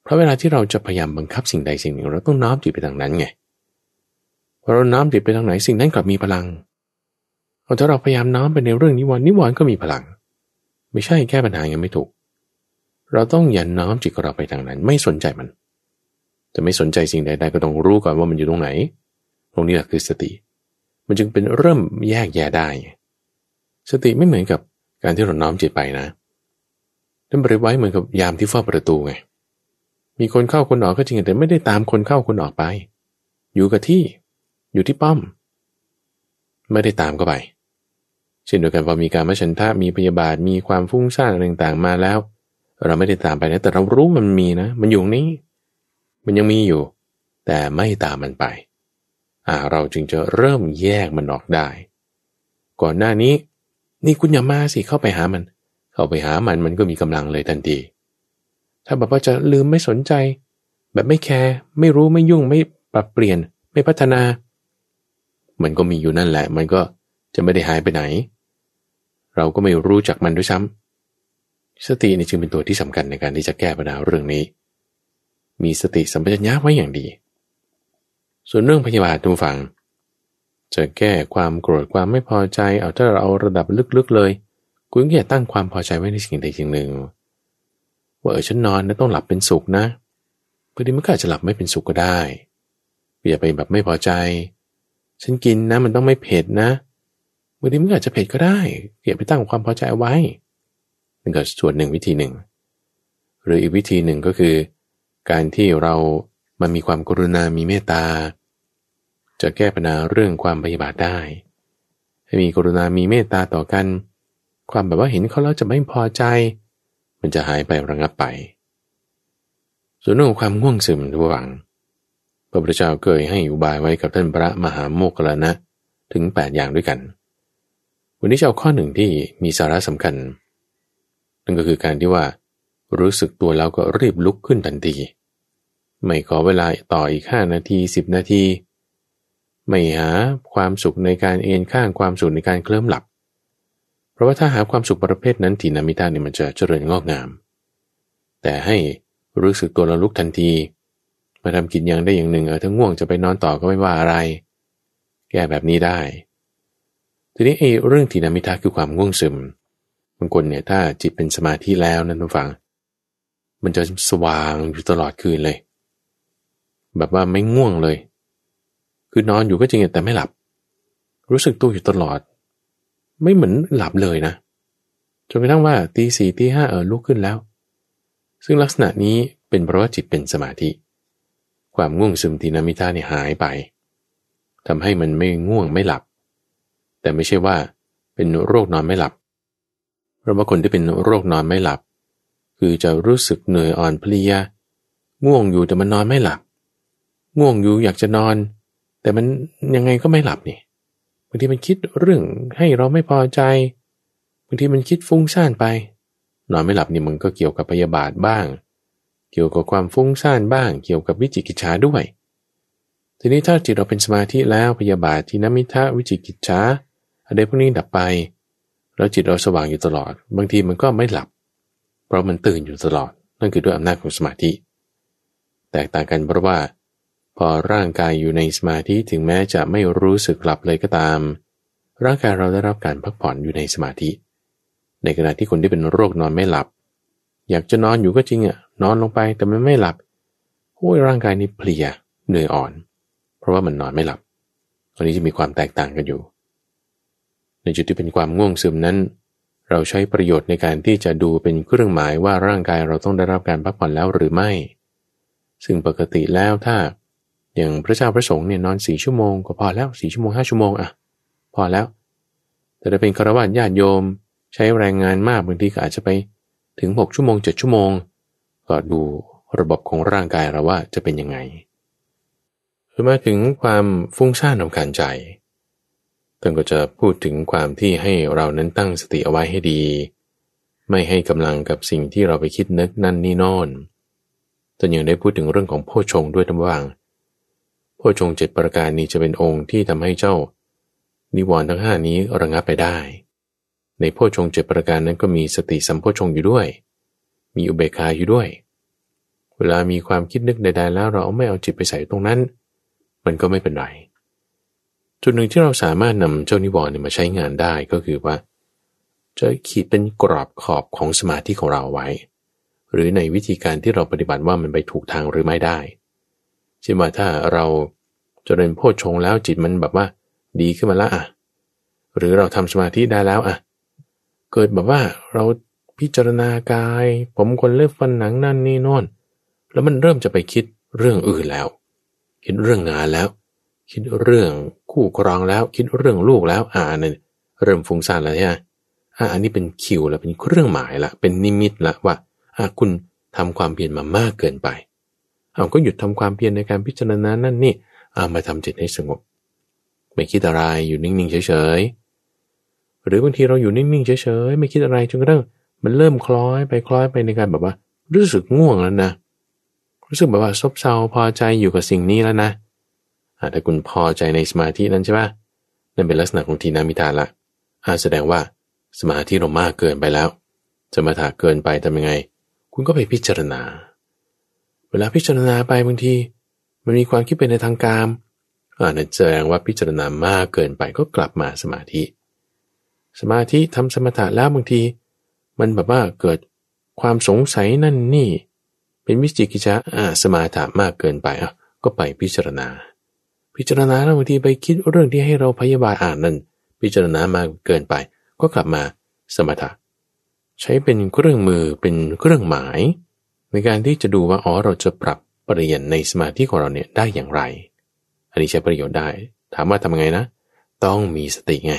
พราะเวลาที่เราจะพยายามบังคับสิ่งใดสิ่งหนึ่ง เราต้องน้อมจิตไปทางนั้นไงพพอเราน้อมจิตไปทางไหนสิ่งนั้นกลับมีพลังเอาถ้าเราพยายามน้อมไปในเรื่องนิวรณ์นิวรณ์ก็มีพลัง ไม่ใช่แก้ปัญหายังไม่ถูก เราต้องอย่าน้อมจิตของเราไปทางนั้น ไม่สนใจมัน จะไม่สนใจสิ่งใดๆก็ต้องรู้ก่อนว่ามันอยู่ตรงไหน ตรงนี้แหละคือสติ มันจึงเป็นเริ่มแยกแยะได้ สติไม่เหมือนกับการที่เราน้อมจิตไปนะท่านบริไว้เหมือนกับยามที่เฝ้าประตูไง มีคนเข้าคนออกก็จริงแต่ไม่ได้ตามคนเข้าคนออกไป อยู่กับที่ อยู่ที่ป้อม ไม่ได้ตามก็ไปเช่นเดียวกันพอมีการมาชันทะมีพยาบาทมีความฟุ้งซ่านอะไรต่างๆมาแล้ว เราไม่ได้ตามไปนะแต่เรารู้มันมีนะ มันอยู่นี้ มันยังมีอยู่ แต่ไม่ตามมันไป อ่าเราจึงจะเริ่มแยกมันออกได้ ก่อนหน้านี้ นี่คุณอย่ามาสิเข้าไปหามัน เข้าไปหามันมันก็มีกำลังเลยทันที ถ้าแบบว่าจะลืมไม่สนใจ แบบไม่แคร์ไม่รู้ไม่ยุ่งไม่ปรับเปลี่ยน ไม่พัฒนา มันก็มีอยู่นั่นแหละ มันก็จะไม่ได้หายไปไหน เราก็ไม่รู้จักมันด้วยซ้ำสตินี่จึงเป็นตัวที่สำคัญในการที่จะแก้ปัญหาเรื่องนี้ มีสติสัมปชัญญะไว้อย่างดี ส่วนเรื่องพยาบาททุกฝัง จะแก้ความโกรธความไม่พอใจ เอาถ้าเราเอาระดับลึกๆเลย คุณก็อย่าตั้งความพอใจไว้ในสิ่งใดสิ่งหนึ่ง ว่าเออฉันนอนนะต้องหลับเป็นสุขนะบางทีมันก็อาจจะหลับไม่เป็นสุขก็ได้อย่าไปแบบไม่พอใจ ฉันกินนะมันต้องไม่เผ็ดนะบางทีมันอาจจะเผ็ดก็ได้อย่าไปตั้งความพอใจเอาไว้นั่นก็ส่วนหนึ่งวิธีหนึ่ง หรืออีกวิธีหนึ่งก็คือ การที่เรามันมีความกรุณา มีเมตตา จะแก้ปัญหาเรื่องความพยาบาทได้ ให้มีกรุณา มีเมตตาต่อกัน ความแบบว่าเห็นเขาแล้วจะไม่พอใจ มันจะหายไประงับไป ส่วนเรื่องความง่วงซึมระหว่างพระพุทธเจ้าเคยให้อุบายไว้กับท่านพระมหาโมกขลนะถึง 8 อย่างด้วยกัน วันนี้จะเอาข้อหนึ่งที่มีสาระสำคัญ นั่นก็คือการที่ว่า รู้สึกตัวแล้วก็รีบลุกขึ้นทันที ไม่ขอเวลาต่ออีก 5 นาที 10 นาที ไม่หาความสุขในการเอนข้างความสุขในการเคลิ้มหลับ เพราะว่าถ้าหาความสุขประเภทนั้นทีนามิตาเนี่ยมันจะเจริญงอกงาม แต่ให้รู้สึกตัวระลุกทันที มาทำกินอย่างได้อย่างหนึ่งเออถ้าง่วงจะไปนอนต่อก็ไม่ว่าอะไร แก้แบบนี้ได้ ทีนี้ไอ้เรื่องทีนามิตาคือความง่วงซึมบางคนเนี่ยถ้าจิตเป็นสมาธิแล้วนั่นทุกฝัง มันจะสว่างอยู่ตลอดคืนเลย แบบว่าไม่ง่วงเลย คือนอนอยู่ก็จริงแต่ไม่หลับ รู้สึกตัวอยู่ตลอด ไม่เหมือนหลับเลยนะจนกระทั่งว่าตีสี่ตีห้าเออลุกขึ้นแล้ว ซึ่งลักษณะนี้เป็นเพราะว่าจิตเป็นสมาธิ ความง่วงซึมตีนามิตาเนี่ยหายไปทำให้มันไม่ง่วงไม่หลับ แต่ไม่ใช่ว่าเป็นโรคนอนไม่หลับ เพราะว่าคนที่เป็นโรคนอนไม่หลับ คือจะรู้สึกเหนื่อยอ่อนเพลีย ง่วงอยู่แต่มันนอนไม่หลับ ง่วงอยู่อยากจะนอน แต่มันยังไงก็ไม่หลับนี่ บางทีมันคิดเรื่องให้เราไม่พอใจบางทีมันคิดฟุ้งซ่านไป นอนไม่หลับนี่มันก็เกี่ยวกับพยาบาทบ้าง เกี่ยวกับความฟุ้งซ่านบ้าง เกี่ยวกับวิจิกิจฉาด้วย ทีนี้ถ้าจิตเราเป็นสมาธิแล้วพยาบาทที่นมิทะวิจิกิจฉาอะไรพวกนี้ดับไป แล้วจิตเราสว่างอยู่ตลอด บางทีมันก็ไม่หลับ เพราะมันตื่นอยู่ตลอด นั่นคือด้วยอำนาจของสมาธิ แตกต่างกันเพราะว่า พอร่างกายอยู่ในสมาธิถึงแม้จะไม่รู้สึกหลับเลยก็ตาม ร่างกายเราได้รับการพักผ่อนอยู่ในสมาธิ ในขณะที่คนที่เป็นโรคนอนไม่หลับ อยากจะนอนอยู่ก็จริงอะนอนลงไปแต่มันไม่หลับโอ้ยร่างกายนี่เพลียเหนื่อยอ่อน เพราะว่ามันนอนไม่หลับตอนนี้จะมีความแตกต่างกันอยู่ ในจุดที่เป็นความง่วงซึมนั้น เราใช้ประโยชน์ในการที่จะดูเป็นเครื่องหมายว่าร่างกายเราต้องได้รับการพักผ่อนแล้วหรือไม่ ซึ่งปกติแล้วถ้า อย่างพระเจ้าพระสงฆ์เนี่ยนอนสี่ชั่วโมงก็พอแล้วสี่ชั่วโมงห้าชั่วโมงอะพอแล้ว แต่ถ้าเป็นคารวะญาติโยมใช้แรงงานมากบางทีก็อาจจะไปถึงหกชั่วโมงเจ็ดชั่วโมง ก็ดูระบบของร่างกายเราว่าจะเป็นยังไงมาถึงความฟุ้งซ่านของการใจท่านก็จะพูดถึงความที่ให้เรานั้นตั้งสติเอาไว้ให้ดี ไม่ให้กำลังกับสิ่งที่เราไปคิดนึกนั่นนี่นอนท่านยังได้พูดถึงเรื่องของโพชงด้วยทั้งว่าง โพชงเจ็ดประการนี้จะเป็นองค์ที่ทำให้เจ้า นิวรณ์ทั้งห้านี้ระงับไปได้ ในโพชงเจ็ดประการนั้นก็มีสติสัมโพชงอยู่ด้วย มีอุเบกขาอยู่ด้วย เวลามีความคิดนึกใดๆแล้วเราเอาไม่เอาจิตไปใส่ตรงนั้น มันก็ไม่เป็นไร จุดหนึ่งที่เราสามารถนำเจ้านิวรณ์มาใช้งานได้ก็คือว่า จะขีดเป็นกรอบขอบของสมาธิของเราไว้ หรือในวิธีการที่เราปฏิบัติว่ามันไปถูกทางหรือไม่ได้ ช่นว่าถ้าเราจเริญโพชฌงแล้วจิตมันแบบว่า ดีขึ้นมาละอะ หรือเราทำสมาธิได้แล้วอะ เกิดแบบว่าเราพิจารณากาย ผมคนเล็บฟันหนังนั่นนี่นอนแล้วมันเริ่มจะไปคิดเรื่องอื่นแล้ว คิดเรื่องงานแล้ว คิดเรื่องคู่ครองแล้ว คิดเรื่องลูกแล้ว อ่านี่เริ่มฟุ้งซ่านแล้วใช่ไหมอ่าอันนี้เป็นคิวแล้วเป็นเครื่องหมายละเป็นนิมิตละว่าอ่าคุณทำความเพียรมามากเกินไป เอาก็หยุดทำความเพียรในการพิจารณานั่นนี่เอามาทำจิตให้สงบ ไม่คิดอะไรอยู่นิ่งๆเฉยๆหรือบางทีเราอยู่นิ่งๆเฉยๆไม่คิดอะไรจนกระทั่งมันเริ่มคล้อยไปคล้อยไปในการแบบว่า รู้สึกง่วงแล้วนะ รู้สึกแบบว่าซบเซาพอใจอยู่กับสิ่งนี้แล้วนะถ้าคุณพอใจในสมาธินั้นใช่ปะนั่นเป็นลักษณะของทีนามิตาละอาแสดงว่าสมาธิเรามากเกินไปแล้วสมาถะเกินไปทำยังไง คุณก็ไปพิจารณา เวลาพิจารณาไปบางที มันมีความคิดเป็นในทางการอ่านั่นแสดงว่าพิจารณามากเกินไปก็กลับมาสมาธิ สมาธิทำสมถะแล้วบางที มันแบบว่าเกิดความสงสัยนั่นนี่ เป็นวิจิกิจฉาอ่าสมาธิมากเกินไปอะก็ไปพิจารณา พิจารณาแล้วบางทีไปคิดเรื่องที่ให้เราพยาบาลอ่านนั่น พิจารณามากเกินไป ก็กลับมาสมถะ ใช้เป็นเครื่องมือเป็นเครื่องหมาย ในการที่จะดูว่าอ๋อเราจะปรับเปลี่ยนในสมาธิของเราเนี่ยได้อย่างไร อันนี้ใช้ประโยชน์ได้ ถามว่าทำไงนะ ต้องมีสติไง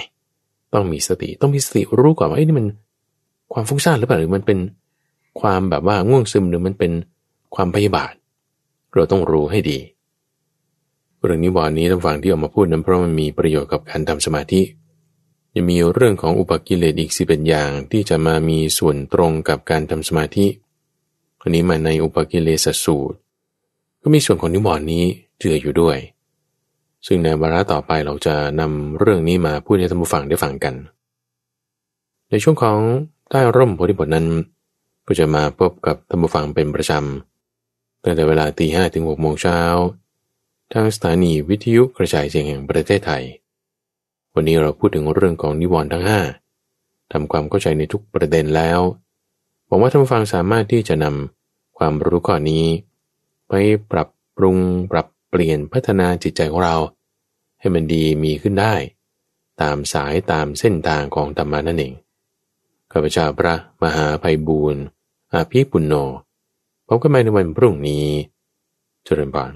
ต้องมีสติต้องมีสติรู้ก่อนว่าไอ้นี่มันความฟุ้งซ่านหรือเปล่าหรือมันเป็นความแบบว่าง่วงซึมหรือมันเป็นความพยาบาท เราต้องรู้ให้ดี เรื่องนี้วันนี้ท่านฟังที่ออกมาพูดนั้นเพราะมันมีประโยชน์กับการทำสมาธิยังมีเรื่องของอุปกิเลสอีกสิเป็นอย่างที่จะมามีส่วนตรงกับการทำสมาธิ คนนี้มาในอุปกิเลสสูตร ก็มีส่วนของนิวรณ์นี้เจืออยู่ด้วย ซึ่งในวาระต่อไปเราจะนำเรื่องนี้มาพูดให้ท่านผู้ฟังได้ฟังกัน ในช่วงของใต้ร่มโพธิบทนั้น ก็จะมาพบกับท่านผู้ฟังเป็นประจำตั้งแต่เวลาตีห้ถึงหกโมงเช้าทางสถานีวิทยุกระจายเสียงแห่งประเทศไทย วันนี้เราพูดถึงเรื่องของนิวรณ์ทั้งห้าทำความเข้าใจในทุกประเด็นแล้ว หวังว่าท่านผู้ฟังสามารถที่จะนำความรู้ข้อนี้ ไปปรับปรุงปรับเปลี่ยนพัฒนาจิตใจของเรา ให้มันดีมีขึ้นได้ ตามสายตามเส้นทางของธรรมานั่นเองข้าพเจ้าพระมหาภัยบูรณ์อาภีปุณโญพบกันใหม่ในวันพรุ่งนี้เจริญบาน